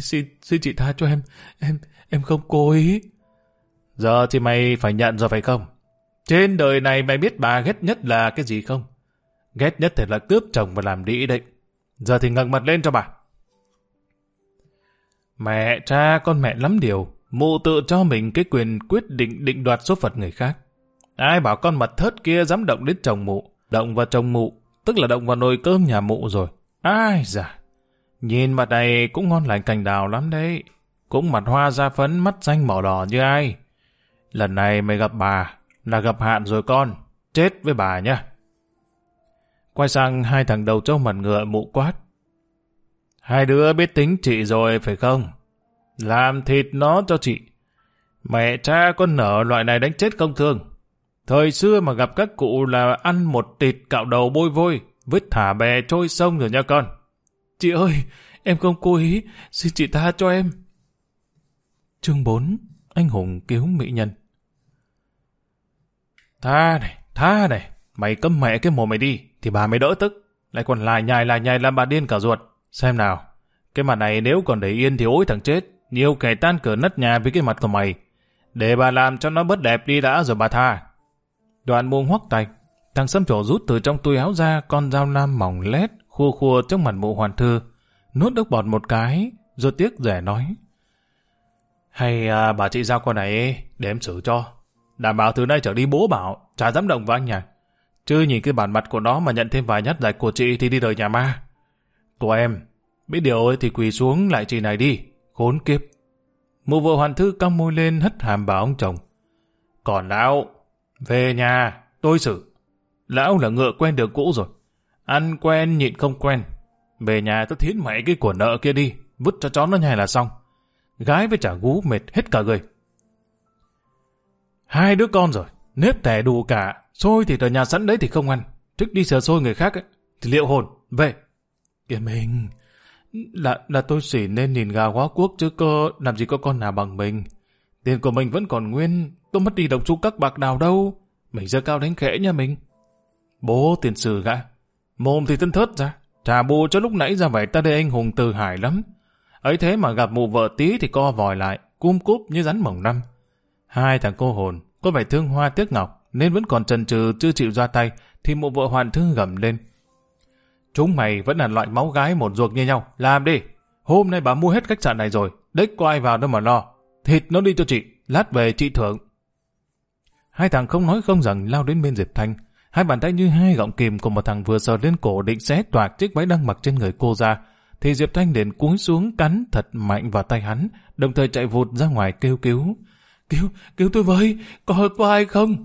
Speaker 1: Xin, xin chị tha cho em, em, em không cố ý. Giờ thì mày phải nhận rồi phải không? Trên đời này mày biết bà ghét nhất là cái gì không? Ghét nhất thì là cướp chồng và làm đĩ định. Giờ thì ngẩng mặt lên cho bà. Mẹ, cha, con mẹ lắm điều. Mụ tự cho mình cái quyền quyết định định đoạt số phận người khác. Ai bảo con mặt thớt kia dám động đến chồng mụ, động vào chồng mụ, tức là động vào nồi cơm nhà mụ rồi. Ai dạ, nhìn mặt này cũng ngon lành cành đào lắm đấy. Cũng mặt hoa da phấn, mắt xanh mỏ đỏ như ai. Lần này mày gặp bà, là gặp hạn rồi con, chết với bà nhá. Quay sang hai thằng đầu trâu mặt ngựa mụ quát. Hai đứa biết tính chị rồi phải không? Làm thịt nó cho chị. Mẹ cha con nở loại này đánh chết công thương. Thời xưa mà gặp các cụ là ăn một tịt cạo đầu bôi vôi, vứt thả bè trôi sông rồi nha con. Chị ơi, em không cố ý, xin chị tha cho em. Chương 4 Anh Hùng cứu mỹ nhân Tha này, tha này, mày cấm mẹ cái mồm mày đi, thì bà mới đỡ tức. Lại còn lại nhài lại nhài làm bà điên cả ruột. Xem nào, cái mặt này nếu còn để yên thì ối thằng chết. Nhiều kẻ tan cửa nất nhà với cái mặt của mày. Để bà làm cho nó bớt đẹp đi đã rồi bà tha. Đoạn buông hoắc tay, thằng xâm trổ rút từ trong túi áo ra con dao nam mỏng lét, khua khua trong mặt mụ hoàn thư. Nuốt nước bọt một cái, rồi tiếc rẻ nói. Hay à, bà chị giao con này để em xử cho. Đảm bảo từ nay trở đi bố bảo, chả dám động vào anh nhỉ. Chứ nhìn cái bản mặt của nó mà nhận thêm vài nhát dạch của chị thì đi đời nhà ma. Của em, biết điều ấy thì quỳ xuống lại chị này đi, khốn kiếp. Mụ vợ hoàn thư cong môi lên hất hàm bảo ông chồng. Còn lão, về nhà, tôi xử. Lão là ngựa quen đường cũ rồi. Ăn quen nhịn không quen. Về nhà tôi thiến mẹ cái của nợ kia đi, vứt cho chó nó nhai là xong. Gái với trả gú mệt hết cả người. Hai đứa con rồi, nếp tẻ đủ cả, xôi thì ở nhà sẵn đấy thì không ăn. Trước đi sờ xôi người khác ấy, thì liệu hồn, về. Kìa mình, là, là tôi chỉ nên nhìn gà hóa quốc chứ cơ, làm gì có con nào bằng mình. Tiền của mình vẫn còn nguyên, tôi mất đi đồng xu các bạc nào đâu. Mình giờ cao đánh khẽ nha mình. Bố tiền sử gã, mồm thì tân thớt ra, trả bù cho lúc nãy ra vẻ ta đây anh hùng từ hải lắm. ấy thế mà gặp mụ vợ tí thì co vòi lại, cung cúp như rắn mỏng năm. Hai thằng cô hồn, có vẻ thương hoa tiếc ngọc, nên vẫn còn trần trừ chưa chịu ra tay, thì mụ vợ hoàn thương gầm lên. Chúng mày vẫn là loại máu gái một ruột như nhau, làm đi. Hôm nay bà mua hết khách sạn này rồi, đếch có ai vào đâu mà lo. Thịt nó đi cho chị, lát về chị thưởng. Hai thằng không nói không rằng lao đến bên Diệp Thanh. Hai bàn tay như hai gọng kìm của một thằng vừa sờ lên cổ định xé toạc chiếc váy đang mặc trên người cô ra. Thì Diệp Thanh liền cúi xuống cắn thật mạnh vào tay hắn, đồng thời chạy vụt ra ngoài kêu cứu. Cứu, cứu tôi với, có, có ai không?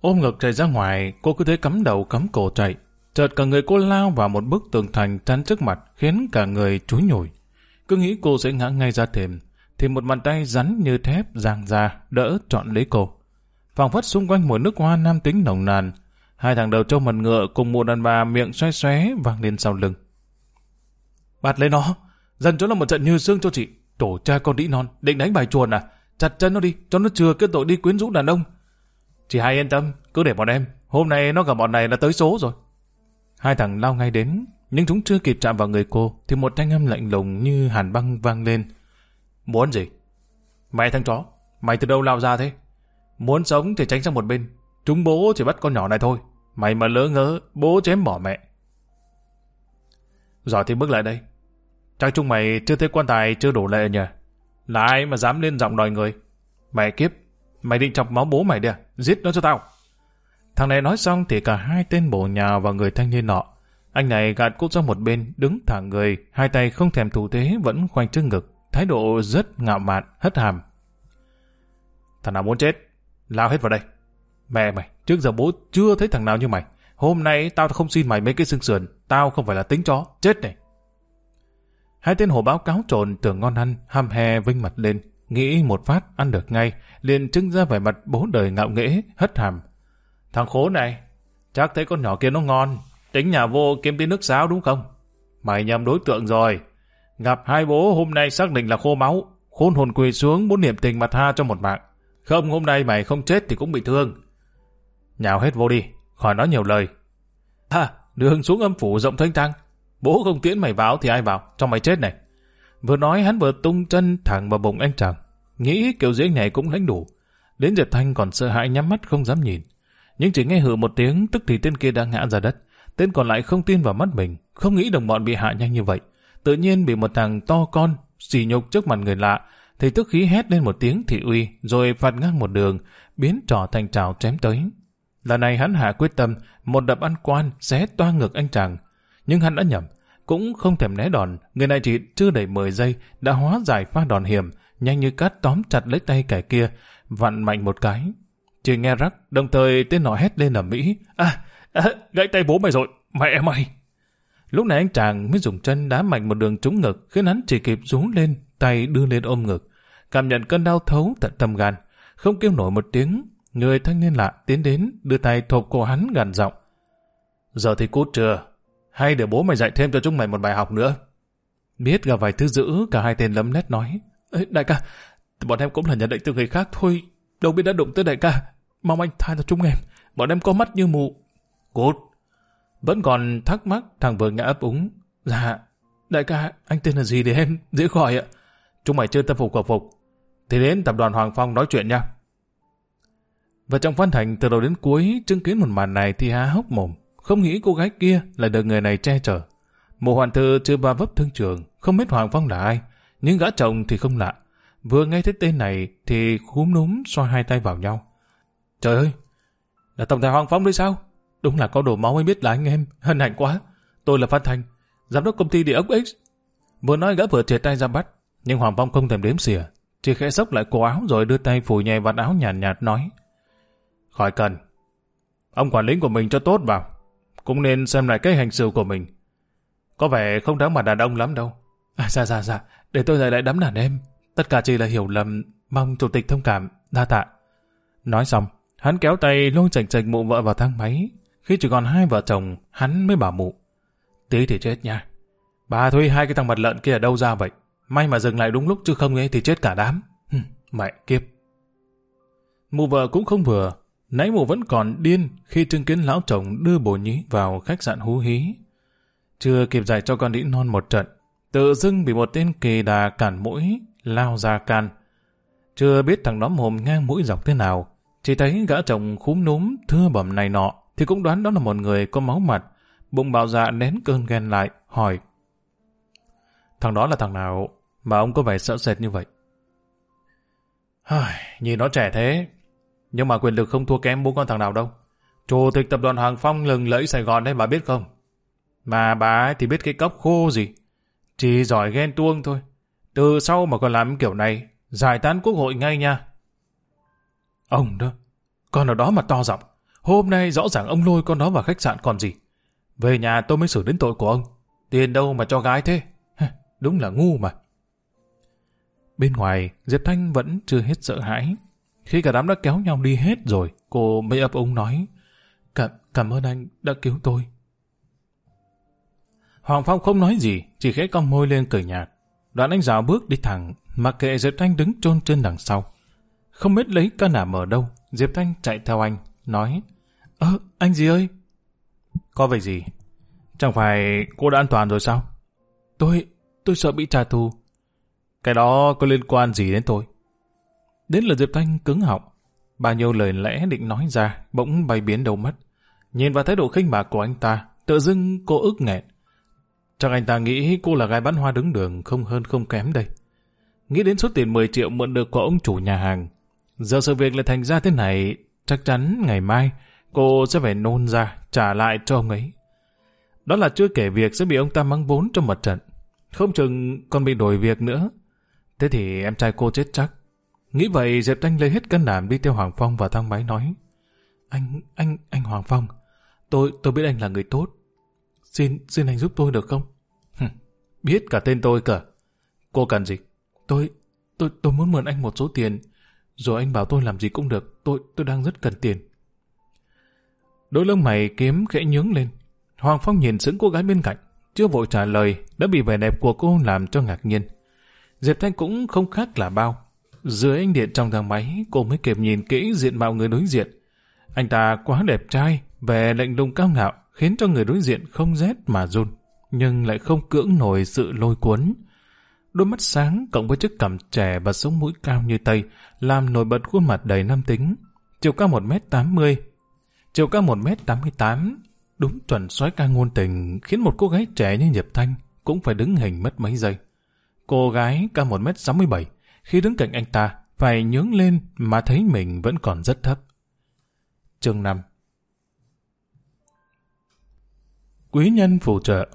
Speaker 1: Ôm ngực chạy ra ngoài, cô cứ thế cắm đầu cắm cổ chạy. Chợt cả người cô lao vào một bức tường thành chắn trước mặt, khiến cả người chúi nhủi. Cứ nghĩ cô sẽ ngã ngay ra thềm, thì một bàn tay rắn như thép giang ra, đỡ trọn lấy cô. Phòng phất xung quanh mùi nước hoa nam tính nồng nàn. Hai thằng đầu trâu mần ngựa cùng một đàn bà miệng xoé xoé vang lên sau lưng. Bạt lấy nó, dần cho nó một trận như xương cho chị. Tổ cha con đĩ non, định đánh bài chuồn à? Chặt chân nó đi, cho nó chừa cái tội đi quyến rũ đàn ông. Chị hai yên tâm, cứ để bọn em. Hôm nay nó gặp bọn này là tới số rồi. Hai thằng lao ngay đến, nhưng chúng chưa kịp chạm vào người cô, thì một thanh âm lạnh lùng như hàn băng vang lên. Muốn gì? Mẹ thằng chó, mày từ đâu lao ra thế? Muốn sống thì tránh sang một bên. Chúng bố chỉ bắt con nhỏ này thôi. Mày mà lỡ ngớ, bố chém bỏ mẹ. Giỏi thì bước lại đây. Chắc chúng mày chưa thấy quan tài chưa đổ lệ nhỉ? Là ai mà dám lên giọng đòi người? Mẹ kiếp, mày định chọc máu bố mày đi à? Giết nó cho tao. Thằng này nói xong thì cả hai tên bổ nhào vào người thanh niên nọ. Anh này gạt cô ra một bên, đứng thẳng người, hai tay không thèm thủ thế vẫn khoanh trước ngực, thái độ rất ngạo mạn, hất hàm. Thằng nào muốn chết, lao hết vào đây. Mẹ mày, trước giờ bố chưa thấy thằng nào như mày. Hôm nay tao không xin mày mấy cái xương sườn, tao không phải là tính chó, chết này. Hai tên hồ báo cáo trồn tưởng ngon ăn, ham hè vinh mặt lên, nghĩ một phát ăn được ngay, liền trưng ra vẻ mặt bố đời ngạo nghễ, hất hàm. Thằng khố này, chắc thấy con nhỏ kia nó ngon, tính nhà vô kiếm tí nước sáo đúng không? Mày nhầm đối tượng rồi. Gặp hai bố hôm nay xác định là khô máu, khôn hồn quỳ xuống muốn niệm tình mà tha cho một mạng. Không hôm nay mày không chết thì cũng bị thương. Nhào hết vô đi, khỏi nói nhiều lời. Ha, đường xuống âm phủ rộng thanh thang. Bố không tiễn mày vào thì ai vào, cho mày chết này. Vừa nói hắn vừa tung chân thẳng vào bụng anh chàng. Nghĩ kiểu diễn này cũng lãnh đủ. Đến Diệp Thanh còn sợ hãi nhắm mắt không dám nhìn. Nhưng chỉ nghe hử một tiếng tức thì tên kia đã ngã ra đất. Tên còn lại không tin vào mắt mình, không nghĩ đồng bọn bị hạ nhanh như vậy. Tự nhiên bị một thằng to con, xỉ nhục trước mặt người lạ, thì tức khí hét lên một tiếng thị uy, rồi phạt ngang một đường, biến trò thành trào chém tới. Lần này hắn hạ quyết tâm, một đập ăn quan, sẽ toa ngược anh chàng. Nhưng hắn đã nhầm, cũng không thèm né đòn, người này chỉ chưa đầy 10 giây, đã hóa giải pha đòn hiểm, nhanh như cát tóm chặt lấy tay kẻ kia, vặn mạnh một cái. Chỉ nghe rắc, đồng thời tên nọ hét lên ở Mỹ, à, à, gãy tay bố mày rồi, mẹ mày. Lúc này anh chàng mới dùng chân đá mạnh một đường trúng ngực, khiến hắn chỉ kịp rú lên, tay đưa lên ôm ngực. Cảm nhận cơn đau thấu tận tâm gan, không kêu nổi một tiếng, người thanh niên lạ tiến đến, đưa tay thộp cổ hắn gằn giọng. Giờ thì cút chưa? Hay để bố mày dạy thêm cho chúng mày một bài học nữa? Biết gặp vài thứ dữ, cả hai tên lấm nét nói. Ê, đại ca, bọn em cũng là nhận định từ người khác thôi. Đâu biết đã đụng tới đại ca. Mong anh tha cho chúng em. Bọn em có mắt như mù. Cút. Vẫn còn thắc mắc thằng vừa ngã ấp úng. Dạ, đại ca, anh tên là gì để em dễ gọi ạ? Chúng mày chưa tâm phục khẩu phục. Thì đến tập đoàn Hoàng Phong nói chuyện nha. Và trong văn thành từ đầu đến cuối chứng kiến một màn này thì há hốc mồm. Không nghĩ cô gái kia lại được người này che chở. Mộ hoàn thư chưa ba vấp thương trường, không biết Hoàng Phong là ai. Nhưng gã chồng thì không lạ. Vừa nghe thấy tên này thì khúm núm xoa hai tay vào nhau. Trời ơi, là Tổng tài Hoàng Phong đấy sao? Đúng là có đồ máu mới biết là anh em, hân hạnh quá. Tôi là Phan Thành, giám đốc công ty địa ốc X. Vừa nói gã vừa triệt tay ra bắt, nhưng Hoàng Phong không thèm đếm xỉa. Chỉ khẽ sốc lại cổ áo rồi đưa tay phủi nhẹ vạt áo nhàn nhạt, nhạt nói. Khỏi cần. Ông quản lý của mình cho tốt vào. Cũng nên xem lại cái hành xử của mình. Có vẻ không đáng mà đàn ông lắm đâu. À dạ dạ dạ, để tôi dạy lại đám đàn em. Tất cả chỉ là hiểu lầm, mong chủ tịch thông cảm, đa tạ. Nói xong, hắn kéo tay lôi chạch chạch mụ vợ vào thang máy. Khi chỉ còn hai vợ chồng, hắn mới bảo mụ. Tí thì chết nha. Bà thuê hai cái thằng mặt lợn kia ở đâu ra vậy? May mà dừng lại đúng lúc chứ không ấy thì chết cả đám. Hừ, mẹ kiếp. Mụ vợ cũng không vừa. Nãy mụ vẫn còn điên khi chứng kiến lão chồng đưa bồ nhí vào khách sạn hú hí. Chưa kịp dạy cho con đĩ non một trận, tự dưng bị một tên kỳ đà cản mũi, lao ra can. Chưa biết thằng đó mồm ngang mũi dọc thế nào, chỉ thấy gã chồng khúm núm, thưa bẩm này nọ, thì cũng đoán đó là một người có máu mặt. Bụng bạo dạ nén cơn ghen lại, hỏi. Thằng đó là thằng nào mà ông có vẻ sợ sệt như vậy? Nhìn nó trẻ thế, nhưng mà quyền lực không thua kém bố con thằng nào đâu. Chủ tịch tập đoàn Hoàng Phong lừng lẫy Sài Gòn đấy bà biết không? Mà bà ấy thì biết cái cốc khô gì. Chỉ giỏi ghen tuông thôi. Từ sau mà còn làm kiểu này, giải tán quốc hội ngay nha. Ông đó, con ở đó mà to giọng. Hôm nay rõ ràng ông lôi con đó vào khách sạn còn gì. Về nhà tôi mới xử đến tội của ông. Tiền đâu mà cho gái thế? Đúng là ngu mà. Bên ngoài, Diệp Thanh vẫn chưa hết sợ hãi. Khi cả đám đã kéo nhau đi hết rồi, cô mới ấp úng nói. cảm, cảm ơn anh đã cứu tôi. Hoàng Phong không nói gì, chỉ khẽ cong môi lên cười nhạt. Đoạn anh dạo bước đi thẳng, mặc kệ Diệp Thanh đứng chôn trên đằng sau. Không biết lấy căn nảm ở đâu, Diệp Thanh chạy theo anh, nói Ơ, anh gì ơi? Có việc gì? Chẳng phải cô đã an toàn rồi sao? Tôi, tôi sợ bị trả thù. Cái đó có liên quan gì đến tôi? Đến là Diệp Thanh cứng họng. Bao nhiêu lời lẽ định nói ra, bỗng bay biến đâu mất. Nhìn vào thái độ khinh bạc của anh ta, tự dưng cô ức nghẹn. Chắc anh ta nghĩ cô là gái bán hoa đứng đường không hơn không kém đây. Nghĩ đến số tiền 10 triệu mượn được của ông chủ nhà hàng. Giờ sự việc lại thành ra thế này, chắc chắn ngày mai cô sẽ phải nôn ra trả lại cho ông ấy. Đó là chưa kể việc sẽ bị ông ta mắng vốn trong mặt trận. Không chừng còn bị đổi việc nữa. Thế thì em trai cô chết chắc. Nghĩ vậy Diệp Thanh lấy hết cân đảm đi theo Hoàng Phong và thang máy nói Anh, anh, anh Hoàng Phong Tôi, tôi biết anh là người tốt Xin, xin anh giúp tôi được không? [LAUGHS] biết cả tên tôi cả Cô cần gì? Tôi, tôi, tôi muốn mượn anh một số tiền Rồi anh bảo tôi làm gì cũng được Tôi, tôi đang rất cần tiền Đôi lông mày kiếm khẽ nhướng lên Hoàng Phong nhìn sững cô gái bên cạnh Chưa vội trả lời Đã bị vẻ đẹp của cô làm cho ngạc nhiên Diệp Thanh cũng không khác là bao dưới ánh điện trong thang máy, cô mới kịp nhìn kỹ diện mạo người đối diện. Anh ta quá đẹp trai, vẻ lạnh lùng cao ngạo, khiến cho người đối diện không rét mà run, nhưng lại không cưỡng nổi sự lôi cuốn. Đôi mắt sáng cộng với chiếc cằm trẻ và sống mũi cao như tây làm nổi bật khuôn mặt đầy nam tính. Chiều cao 1m80, chiều cao 1m88, đúng chuẩn soái ca ngôn tình khiến một cô gái trẻ như Nhật Thanh cũng phải đứng hình mất mấy giây. Cô gái cao 1m67, khi đứng cạnh anh ta, phải nhướng lên mà thấy mình vẫn còn rất thấp. Chương 5 Quý nhân phù trợ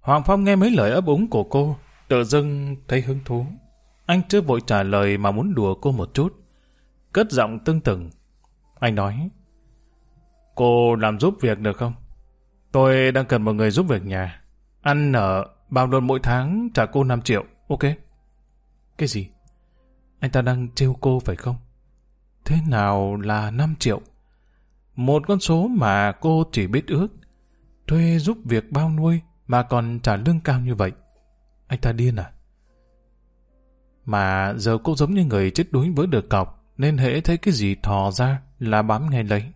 Speaker 1: Hoàng Phong nghe mấy lời ấp úng của cô, tự dưng thấy hứng thú. Anh chưa vội trả lời mà muốn đùa cô một chút. Cất giọng tương từng. Anh nói, Cô làm giúp việc được không? Tôi đang cần một người giúp việc nhà. Ăn nợ bao luôn mỗi tháng trả cô 5 triệu, ok? Cái gì? Anh ta đang trêu cô phải không? Thế nào là 5 triệu? Một con số mà cô chỉ biết ước. Thuê giúp việc bao nuôi mà còn trả lương cao như vậy. Anh ta điên à? Mà giờ cô giống như người chết đuối với được cọc nên hễ thấy cái gì thò ra là bám ngay lấy.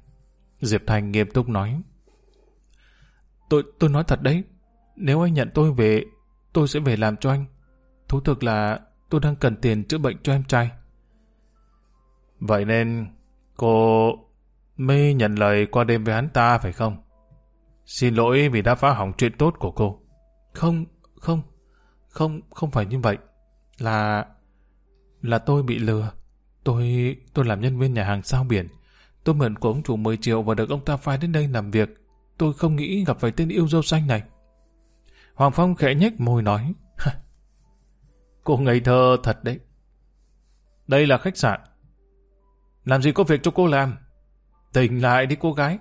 Speaker 1: Diệp Thành nghiêm túc nói. Tôi tôi nói thật đấy, nếu anh nhận tôi về, tôi sẽ về làm cho anh. Thú thực là tôi đang cần tiền chữa bệnh cho em trai. Vậy nên cô mê nhận lời qua đêm với hắn ta phải không? Xin lỗi vì đã phá hỏng chuyện tốt của cô. Không, không, không, không phải như vậy. Là... là tôi bị lừa. Tôi... tôi làm nhân viên nhà hàng sao biển. Tôi mượn của ông chủ 10 triệu và được ông ta phai đến đây làm việc. Tôi không nghĩ gặp phải tên yêu dâu xanh này. Hoàng Phong khẽ nhếch môi nói. Cô ngây thơ thật đấy. Đây là khách sạn. Làm gì có việc cho cô làm? Tỉnh lại đi, cô gái.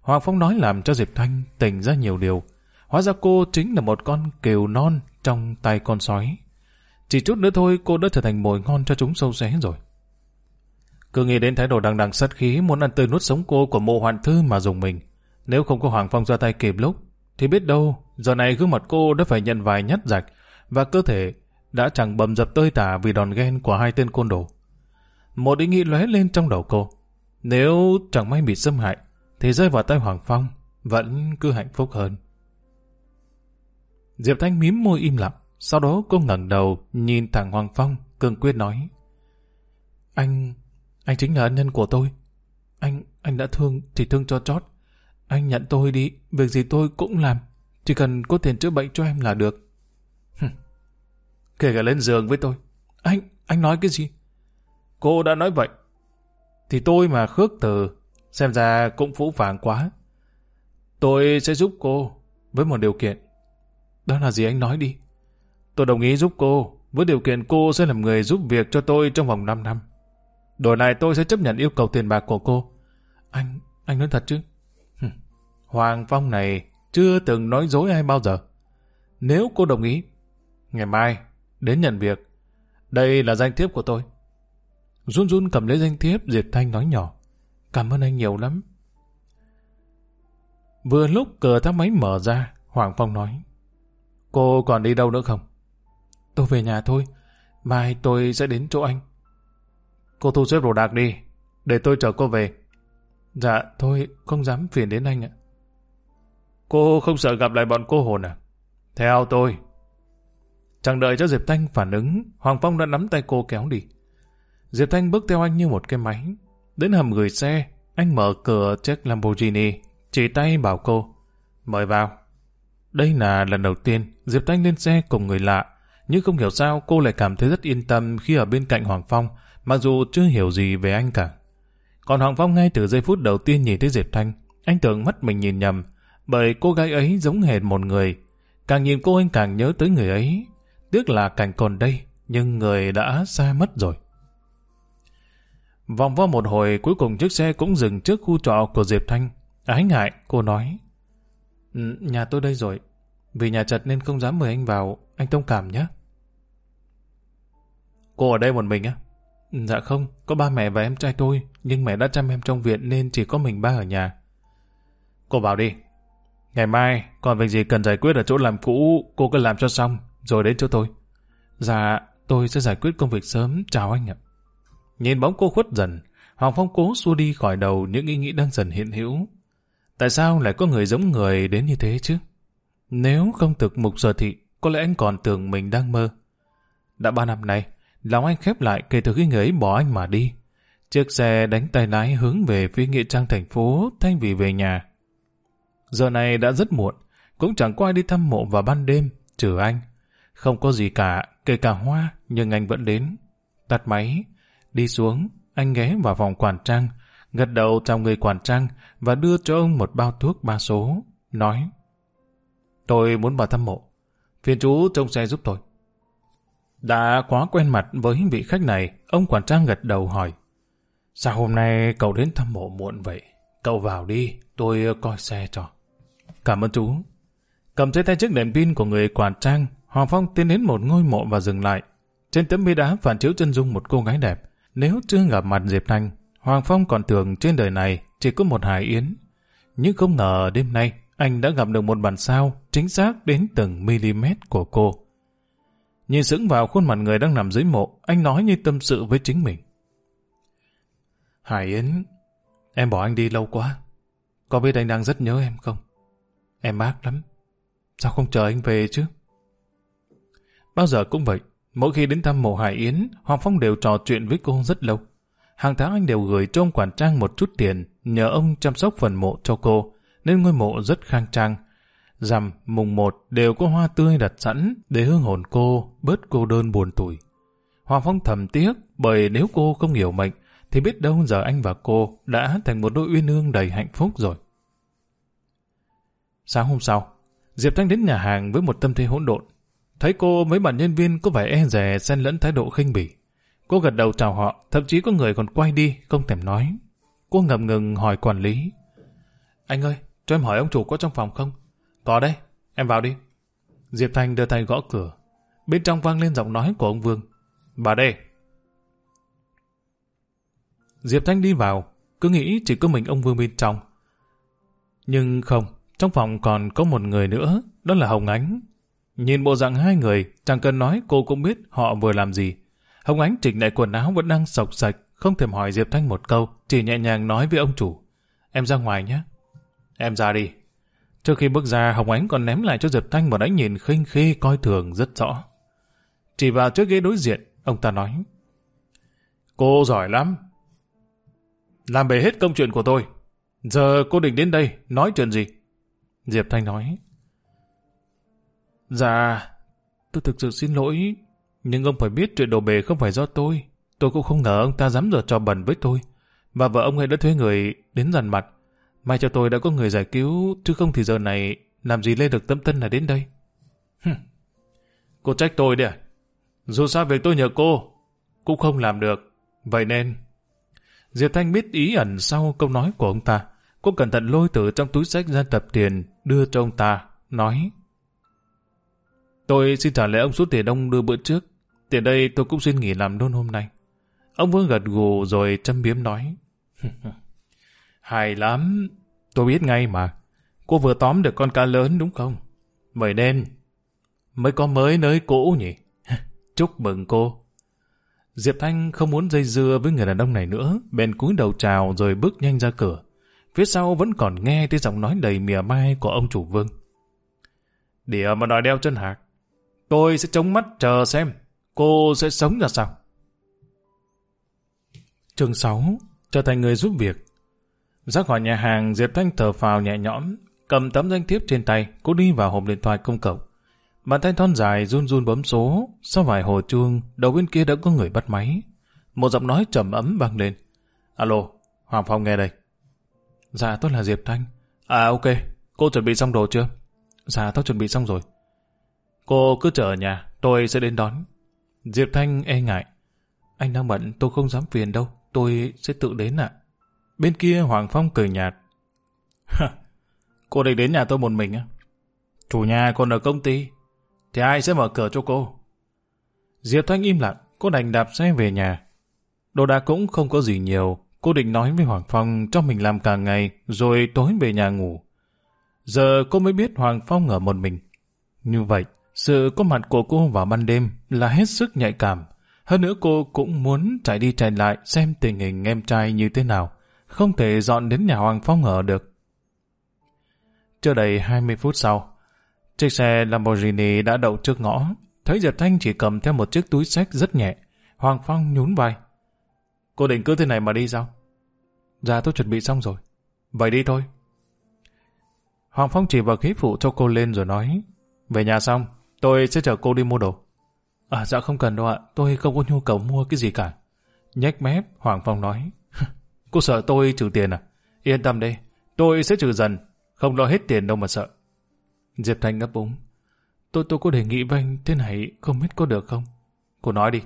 Speaker 1: Hoàng Phong nói làm cho Diệp Thanh tỉnh ra nhiều điều. Hóa ra cô chính là một con kiều non trong tay con sói. Chỉ chút nữa thôi cô đã trở thành mồi ngon cho chúng sâu xé rồi. Cứ nghĩ đến thái độ đằng đằng sát khí muốn ăn tươi nuốt sống cô của mộ hoàn thư mà dùng mình. Nếu không có Hoàng Phong ra tay kịp lúc, thì biết đâu Giờ này gương mặt cô đã phải nhận vài nhát rạch và cơ thể đã chẳng bầm dập tơi tả vì đòn ghen của hai tên côn đồ. Một ý nghĩ lóe lên trong đầu cô. Nếu chẳng may bị xâm hại, thì rơi vào tay Hoàng Phong vẫn cứ hạnh phúc hơn. Diệp Thanh mím môi im lặng, sau đó cô ngẩng đầu nhìn thẳng Hoàng Phong, cương quyết nói. Anh, anh chính là ân nhân của tôi. Anh, anh đã thương, chỉ thương cho chót. Anh nhận tôi đi, việc gì tôi cũng làm. Chỉ cần có tiền chữa bệnh cho em là được. [LAUGHS] Kể cả lên giường với tôi. Anh, anh nói cái gì? Cô đã nói vậy. Thì tôi mà khước từ, xem ra cũng phũ phàng quá. Tôi sẽ giúp cô với một điều kiện. Đó là gì anh nói đi. Tôi đồng ý giúp cô với điều kiện cô sẽ làm người giúp việc cho tôi trong vòng 5 năm. Đổi lại tôi sẽ chấp nhận yêu cầu tiền bạc của cô. Anh, anh nói thật chứ? Hoàng Phong này chưa từng nói dối ai bao giờ. Nếu cô đồng ý, ngày mai đến nhận việc. Đây là danh thiếp của tôi. Run run cầm lấy danh thiếp, Diệp Thanh nói nhỏ. Cảm ơn anh nhiều lắm. Vừa lúc cửa thang máy mở ra, Hoàng Phong nói. Cô còn đi đâu nữa không? Tôi về nhà thôi. Mai tôi sẽ đến chỗ anh. Cô thu xếp đồ đạc đi, để tôi chở cô về. Dạ, thôi, không dám phiền đến anh ạ. Cô không sợ gặp lại bọn cô hồn à? Theo tôi. Chẳng đợi cho Diệp Thanh phản ứng, Hoàng Phong đã nắm tay cô kéo đi. Diệp Thanh bước theo anh như một cái máy. Đến hầm gửi xe, anh mở cửa chiếc Lamborghini, chỉ tay bảo cô. Mời vào. Đây là lần đầu tiên Diệp Thanh lên xe cùng người lạ, nhưng không hiểu sao cô lại cảm thấy rất yên tâm khi ở bên cạnh Hoàng Phong, mặc dù chưa hiểu gì về anh cả. Còn Hoàng Phong ngay từ giây phút đầu tiên nhìn thấy Diệp Thanh, anh tưởng mắt mình nhìn nhầm, bởi cô gái ấy giống hệt một người. Càng nhìn cô anh càng nhớ tới người ấy. Tiếc là cảnh còn đây, nhưng người đã xa mất rồi. Vòng vo một hồi, cuối cùng chiếc xe cũng dừng trước khu trọ của Diệp Thanh. Ái ngại, cô nói. Ừ, nhà tôi đây rồi. Vì nhà chật nên không dám mời anh vào, anh thông cảm nhé. Cô ở đây một mình á? Dạ không, có ba mẹ và em trai tôi, nhưng mẹ đã chăm em trong viện nên chỉ có mình ba ở nhà. Cô vào đi. Ngày mai, còn việc gì cần giải quyết ở chỗ làm cũ, cô cứ làm cho xong, rồi đến chỗ tôi. Dạ, tôi sẽ giải quyết công việc sớm, chào anh ạ. Nhìn bóng cô khuất dần, Hoàng Phong cố xua đi khỏi đầu những ý nghĩ đang dần hiện hữu. Tại sao lại có người giống người đến như thế chứ? Nếu không thực mục sở thị, có lẽ anh còn tưởng mình đang mơ. Đã ba năm nay, lòng anh khép lại kể từ khi người ấy bỏ anh mà đi. Chiếc xe đánh tay lái hướng về phía Nghĩa Trang thành phố thay vì về nhà. Giờ này đã rất muộn, cũng chẳng có ai đi thăm mộ vào ban đêm, trừ anh. Không có gì cả, kể cả hoa, nhưng anh vẫn đến. Tắt máy, đi xuống, anh ghé vào phòng quản trang, gật đầu chào người quản trang và đưa cho ông một bao thuốc ba số, nói Tôi muốn vào thăm mộ, phiền chú trông xe giúp tôi. Đã quá quen mặt với vị khách này, ông quản trang gật đầu hỏi Sao hôm nay cậu đến thăm mộ muộn vậy? Cậu vào đi, tôi coi xe cho. Cảm ơn chú. Cầm trên tay chiếc đèn pin của người quản trang, Hoàng Phong tiến đến một ngôi mộ và dừng lại. Trên tấm bia đá phản chiếu chân dung một cô gái đẹp. Nếu chưa gặp mặt Diệp Thanh, Hoàng Phong còn tưởng trên đời này chỉ có một Hải Yến. Nhưng không ngờ đêm nay anh đã gặp được một bản sao chính xác đến từng mm của cô. Nhìn sững vào khuôn mặt người đang nằm dưới mộ, anh nói như tâm sự với chính mình. Hải Yến, em bỏ anh đi lâu quá. Có biết anh đang rất nhớ em không? Em ác lắm. Sao không chờ anh về chứ? Bao giờ cũng vậy. Mỗi khi đến thăm mộ Hải Yến, Hoàng Phong đều trò chuyện với cô rất lâu. Hàng tháng anh đều gửi cho ông quản trang một chút tiền nhờ ông chăm sóc phần mộ cho cô, nên ngôi mộ rất khang trang. Rằm, mùng một đều có hoa tươi đặt sẵn để hương hồn cô bớt cô đơn buồn tủi. Hoàng Phong thầm tiếc bởi nếu cô không hiểu mệnh thì biết đâu giờ anh và cô đã thành một đôi uyên ương đầy hạnh phúc rồi. Sáng hôm sau, Diệp Thanh đến nhà hàng với một tâm thế hỗn độn. Thấy cô mấy bạn nhân viên có vẻ e rè xen lẫn thái độ khinh bỉ. Cô gật đầu chào họ, thậm chí có người còn quay đi, không thèm nói. Cô ngập ngừng hỏi quản lý. Anh ơi, cho em hỏi ông chủ có trong phòng không? Có đây, em vào đi. Diệp Thanh đưa tay gõ cửa. Bên trong vang lên giọng nói của ông Vương. Bà đây. Diệp Thanh đi vào, cứ nghĩ chỉ có mình ông Vương bên trong. Nhưng không, trong phòng còn có một người nữa, đó là Hồng Ánh. Nhìn bộ dạng hai người, chẳng cần nói cô cũng biết họ vừa làm gì. Hồng Ánh chỉnh lại quần áo vẫn đang sọc sạch, không thèm hỏi Diệp Thanh một câu, chỉ nhẹ nhàng nói với ông chủ. Em ra ngoài nhé. Em ra đi. Trước khi bước ra, Hồng Ánh còn ném lại cho Diệp Thanh một ánh nhìn khinh khi coi thường rất rõ. Chỉ vào trước ghế đối diện, ông ta nói. Cô giỏi lắm. Làm bề hết công chuyện của tôi. Giờ cô định đến đây, nói chuyện gì? Diệp Thanh nói. Dạ, tôi thực sự xin lỗi, nhưng ông phải biết chuyện đồ bề không phải do tôi. Tôi cũng không ngờ ông ta dám giờ trò bẩn với tôi. Và vợ ông ấy đã thuê người đến dằn mặt. May cho tôi đã có người giải cứu, chứ không thì giờ này làm gì lên được tâm thân là đến đây. cô trách tôi đi à? Dù sao việc tôi nhờ cô, cũng không làm được. Vậy nên... Diệp Thanh biết ý ẩn sau câu nói của ông ta. Cô cẩn thận lôi từ trong túi sách ra tập tiền, đưa cho ông ta, nói Tôi xin trả lẽ ông số tiền ông đưa bữa trước. Tiền đây tôi cũng xin nghỉ làm luôn hôm nay. Ông Vương gật gù rồi châm biếm nói. [LAUGHS] Hay lắm, tôi biết ngay mà. Cô vừa tóm được con cá lớn đúng không? Mời đen, mới có mới nới cũ nhỉ? [LAUGHS] Chúc mừng cô. Diệp Thanh không muốn dây dưa với người đàn ông này nữa, bèn cúi đầu chào rồi bước nhanh ra cửa. Phía sau vẫn còn nghe tiếng giọng nói đầy mỉa mai của ông chủ vương. Địa mà đòi đeo chân hạc. Tôi sẽ chống mắt chờ xem cô sẽ sống ra sao. Chương 6 Trở thành người giúp việc ra khỏi nhà hàng, Diệp Thanh thở phào nhẹ nhõm, cầm tấm danh thiếp trên tay, cô đi vào hộp điện thoại công cộng. Bàn tay thon dài run run bấm số, sau vài hồi chuông, đầu bên kia đã có người bắt máy. Một giọng nói trầm ấm vang lên. Alo, Hoàng Phong nghe đây. Dạ, tôi là Diệp Thanh. À ok, cô chuẩn bị xong đồ chưa? Dạ, tôi chuẩn bị xong rồi. Cô cứ chờ ở nhà, tôi sẽ đến đón. Diệp Thanh e ngại. Anh đang bận, tôi không dám phiền đâu, tôi sẽ tự đến ạ. Bên kia Hoàng Phong cười nhạt. cô định đến nhà tôi một mình á? Chủ nhà còn ở công ty, thì ai sẽ mở cửa cho cô? Diệp Thanh im lặng, cô đành đạp xe về nhà. Đồ đạc cũng không có gì nhiều, cô định nói với Hoàng Phong cho mình làm cả ngày, rồi tối về nhà ngủ. Giờ cô mới biết Hoàng Phong ở một mình. Như vậy, sự có mặt của cô vào ban đêm là hết sức nhạy cảm. Hơn nữa cô cũng muốn chạy đi chạy lại xem tình hình em trai như thế nào. Không thể dọn đến nhà Hoàng Phong ở được. Chưa đầy 20 phút sau, chiếc xe Lamborghini đã đậu trước ngõ. Thấy Diệp Thanh chỉ cầm theo một chiếc túi sách rất nhẹ. Hoàng Phong nhún vai. Cô định cứ thế này mà đi sao? Dạ tôi chuẩn bị xong rồi. Vậy đi thôi. Hoàng Phong chỉ vào khí phụ cho cô lên rồi nói Về nhà xong, tôi sẽ chở cô đi mua đồ. À dạ không cần đâu ạ, tôi không có nhu cầu mua cái gì cả. Nhách mép, Hoàng Phong nói Cô sợ tôi trừ tiền à? Yên tâm đi, tôi sẽ trừ dần, không lo hết tiền đâu mà sợ. Diệp Thanh ngấp úng. Tôi tôi có đề nghị với anh thế này không biết có được không? Cô nói đi.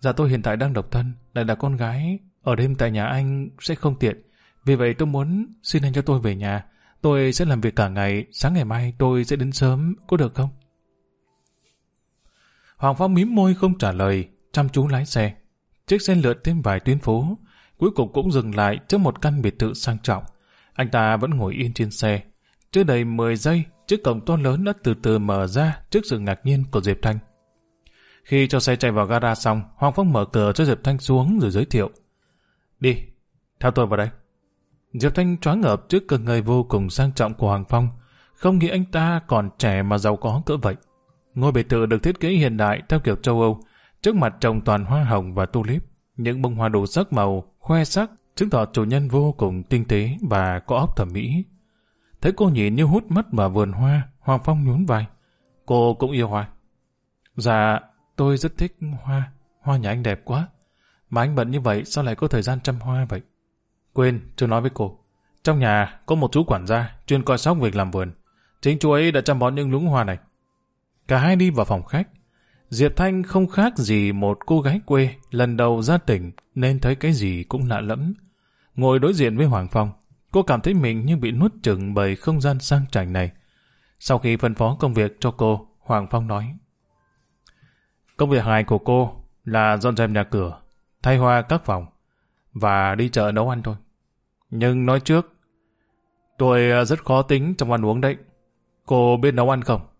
Speaker 1: Dạ tôi hiện tại đang độc thân, lại là con gái. Ở đêm tại nhà anh sẽ không tiện. Vì vậy tôi muốn xin anh cho tôi về nhà. Tôi sẽ làm việc cả ngày, sáng ngày mai tôi sẽ đến sớm, có được không? Hoàng Phong mím môi không trả lời, chăm chú lái xe. Chiếc xe lượt thêm vài tuyến phố, cuối cùng cũng dừng lại trước một căn biệt thự sang trọng. Anh ta vẫn ngồi yên trên xe. Chưa đầy 10 giây, chiếc cổng to lớn đã từ từ mở ra trước sự ngạc nhiên của Diệp Thanh. Khi cho xe chạy vào gara xong, Hoàng Phong mở cửa cho Diệp Thanh xuống rồi giới thiệu. Đi, theo tôi vào đây. Diệp Thanh choáng ngợp trước cơ ngơi vô cùng sang trọng của Hoàng Phong, không nghĩ anh ta còn trẻ mà giàu có cỡ vậy. Ngôi biệt thự được thiết kế hiện đại theo kiểu châu Âu, trước mặt trồng toàn hoa hồng và tulip, những bông hoa đủ sắc màu, khoe sắc, chứng tỏ chủ nhân vô cùng tinh tế và có óc thẩm mỹ. Thấy cô nhìn như hút mắt vào vườn hoa, Hoàng Phong nhún vai. Cô cũng yêu hoa. Dạ, tôi rất thích hoa, hoa nhà anh đẹp quá. Mà anh bận như vậy sao lại có thời gian chăm hoa vậy? Quên, chưa nói với cô. Trong nhà có một chú quản gia chuyên coi sóc việc làm vườn. Chính chú ấy đã chăm bón những lũng hoa này. Cả hai đi vào phòng khách. Diệp Thanh không khác gì một cô gái quê lần đầu ra tỉnh nên thấy cái gì cũng lạ lẫm. Ngồi đối diện với Hoàng Phong, cô cảm thấy mình như bị nuốt chửng bởi không gian sang chảnh này. Sau khi phân phó công việc cho cô, Hoàng Phong nói Công việc hài của cô là dọn dẹp nhà cửa, thay hoa các phòng và đi chợ nấu ăn thôi. Nhưng nói trước, tôi ờ, rất khó tính trong ăn uống đấy. Cô biết nấu ăn không?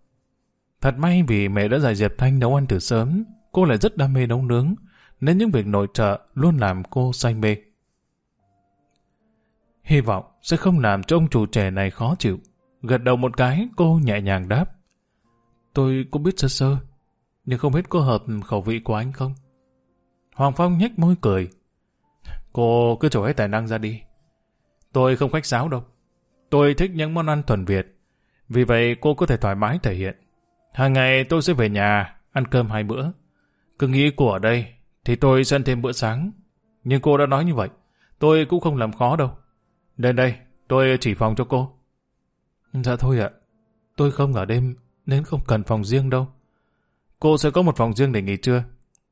Speaker 1: Thật may vì mẹ đã dạy Diệp Thanh nấu ăn từ sớm, cô lại rất đam mê nấu nướng, nên những việc nội trợ luôn làm cô say mê. Hy vọng sẽ không làm cho ông chủ trẻ này khó chịu. Gật đầu một cái, cô nhẹ nhàng đáp. Tôi cũng biết sơ sơ, nhưng không biết có hợp khẩu vị của anh không? Hoàng Phong nhếch môi cười. Cô cứ trổ hết tài năng ra đi. Tôi không khách sáo đâu. Tôi thích những món ăn thuần Việt. Vì vậy cô có thể thoải mái thể hiện. Hàng ngày tôi sẽ về nhà, ăn cơm hai bữa. Cứ nghĩ cô ở đây, thì tôi sẽ ăn thêm bữa sáng. Nhưng cô đã nói như vậy, tôi cũng không làm khó đâu. Đến đây, tôi chỉ phòng cho cô. Dạ thôi ạ, tôi không ở đêm, nên không cần phòng riêng đâu. Cô sẽ có một phòng riêng để nghỉ trưa.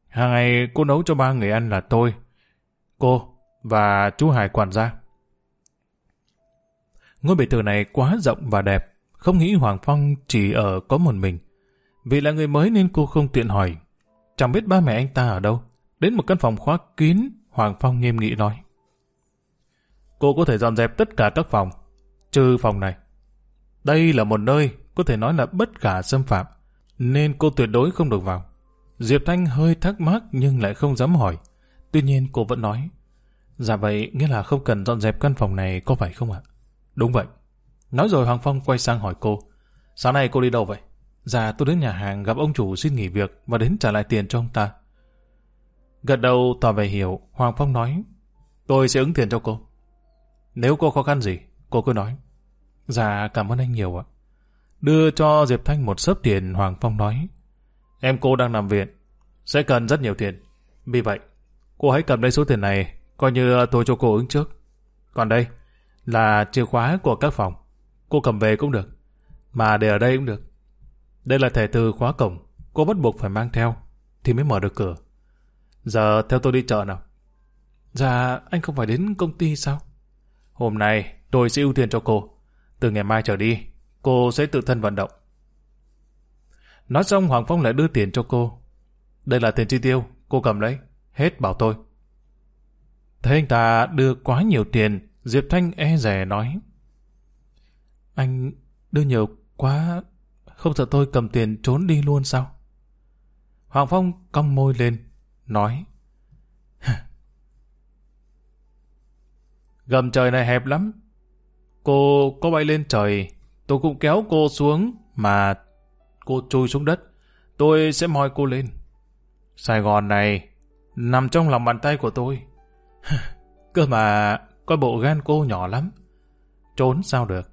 Speaker 1: Hàng ngày cô nấu cho ba người ăn là tôi, cô và chú Hải quản gia. Ngôi biệt thự này quá rộng và đẹp, không nghĩ Hoàng Phong chỉ ở có một mình. Vì là người mới nên cô không tiện hỏi. Chẳng biết ba mẹ anh ta ở đâu, Đến một căn phòng khóa kín, Hoàng Phong nghiêm nghị nói. Cô có thể dọn dẹp tất cả các phòng, trừ phòng này. Đây là một nơi có thể nói là bất khả xâm phạm, nên cô tuyệt đối không được vào. Diệp Thanh hơi thắc mắc nhưng lại không dám hỏi. Tuy nhiên cô vẫn nói. Dạ vậy nghĩa là không cần dọn dẹp căn phòng này có phải không ạ? Đúng vậy. Nói rồi Hoàng Phong quay sang hỏi cô. Sáng nay cô đi đâu vậy? Dạ tôi đến nhà hàng gặp ông chủ xin nghỉ việc và đến trả lại tiền cho ông ta. Gật đầu tỏ vẻ hiểu, Hoàng Phong nói. Tôi sẽ ứng tiền cho cô. Nếu cô khó khăn gì, cô cứ nói. Dạ cảm ơn anh nhiều ạ. Đưa cho Diệp Thanh một sớp tiền Hoàng Phong nói. Em cô đang nằm viện, sẽ cần rất nhiều tiền. Vì vậy, cô hãy cầm lấy số tiền này, coi như tôi cho cô ứng trước. Còn đây, là chìa khóa của các phòng. Cô cầm về cũng được, mà để ở đây cũng được. Đây là thẻ từ khóa cổng, cô bắt buộc phải mang theo, thì mới mở được cửa. Giờ theo tôi đi chợ nào. Dạ, anh không phải đến công ty sao? Hôm nay, tôi sẽ ưu tiên cho cô. Từ ngày mai trở đi, cô sẽ tự thân vận động. Nói xong Hoàng Phong lại đưa tiền cho cô. Đây là tiền chi tiêu, cô cầm lấy, hết bảo tôi. Thấy anh ta đưa quá nhiều tiền, Diệp Thanh e rè nói. Anh đưa nhiều quá, không sợ tôi cầm tiền trốn đi luôn sao? Hoàng Phong cong môi lên, nói. Gầm trời này hẹp lắm. Cô có bay lên trời, tôi cũng kéo cô xuống, mà cô chui xuống đất. Tôi sẽ moi cô lên. Sài Gòn này nằm trong lòng bàn tay của tôi. Cơ mà coi bộ gan cô nhỏ lắm. Trốn sao được.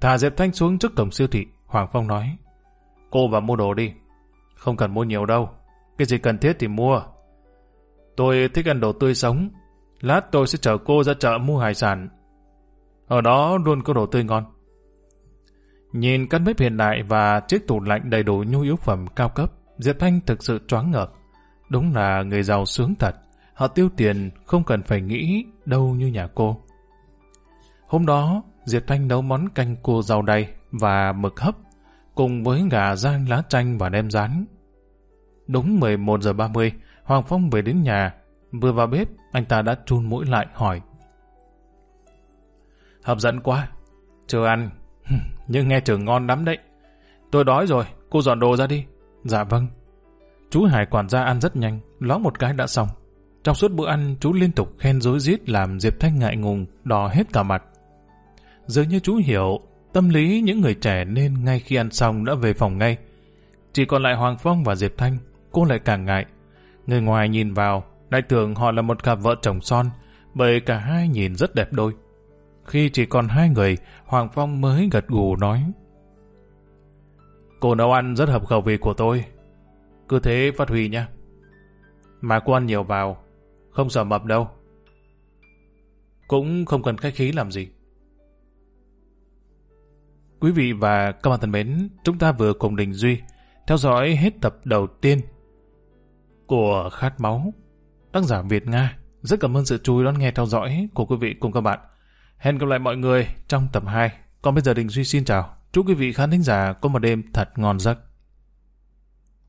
Speaker 1: Thả Diệp Thanh xuống trước cổng siêu thị, Hoàng Phong nói. Cô vào mua đồ đi. Không cần mua nhiều đâu. Cái gì cần thiết thì mua. Tôi thích ăn đồ tươi sống. Lát tôi sẽ chở cô ra chợ mua hải sản. Ở đó luôn có đồ tươi ngon. Nhìn căn bếp hiện đại và chiếc tủ lạnh đầy đủ nhu yếu phẩm cao cấp, Diệp Thanh thực sự choáng ngợp. Đúng là người giàu sướng thật. Họ tiêu tiền không cần phải nghĩ đâu như nhà cô. Hôm đó, Diệp Thanh nấu món canh cua rau đầy và mực hấp cùng với gà rang lá chanh và đem rán. Đúng 11 giờ 30, Hoàng Phong về đến nhà. Vừa vào bếp, anh ta đã chun mũi lại hỏi. Hấp dẫn quá. Chưa ăn. [LAUGHS] Nhưng nghe trường ngon lắm đấy. Tôi đói rồi, cô dọn đồ ra đi. Dạ vâng. Chú Hải quản gia ăn rất nhanh, ló một cái đã xong. Trong suốt bữa ăn, chú liên tục khen dối rít làm Diệp Thanh ngại ngùng, đỏ hết cả mặt. Dường như chú hiểu tâm lý những người trẻ nên ngay khi ăn xong đã về phòng ngay. Chỉ còn lại Hoàng Phong và Diệp Thanh, cô lại càng ngại. Người ngoài nhìn vào, đại tưởng họ là một cặp vợ chồng son, bởi cả hai nhìn rất đẹp đôi. Khi chỉ còn hai người, Hoàng Phong mới gật gù nói. Cô nấu ăn rất hợp khẩu vị của tôi. Cứ thế phát huy nha. Mà cô ăn nhiều vào, không sợ mập đâu. Cũng không cần khách khí làm gì. Quý vị và các bạn thân mến, chúng ta vừa cùng Đình Duy theo dõi hết tập đầu tiên của Khát Máu, tác giả Việt Nga. Rất cảm ơn sự chú ý đón nghe theo dõi của quý vị cùng các bạn. Hẹn gặp lại mọi người trong tập 2. Còn bây giờ Đình Duy xin chào. Chúc quý vị khán thính giả có một đêm thật ngon giấc.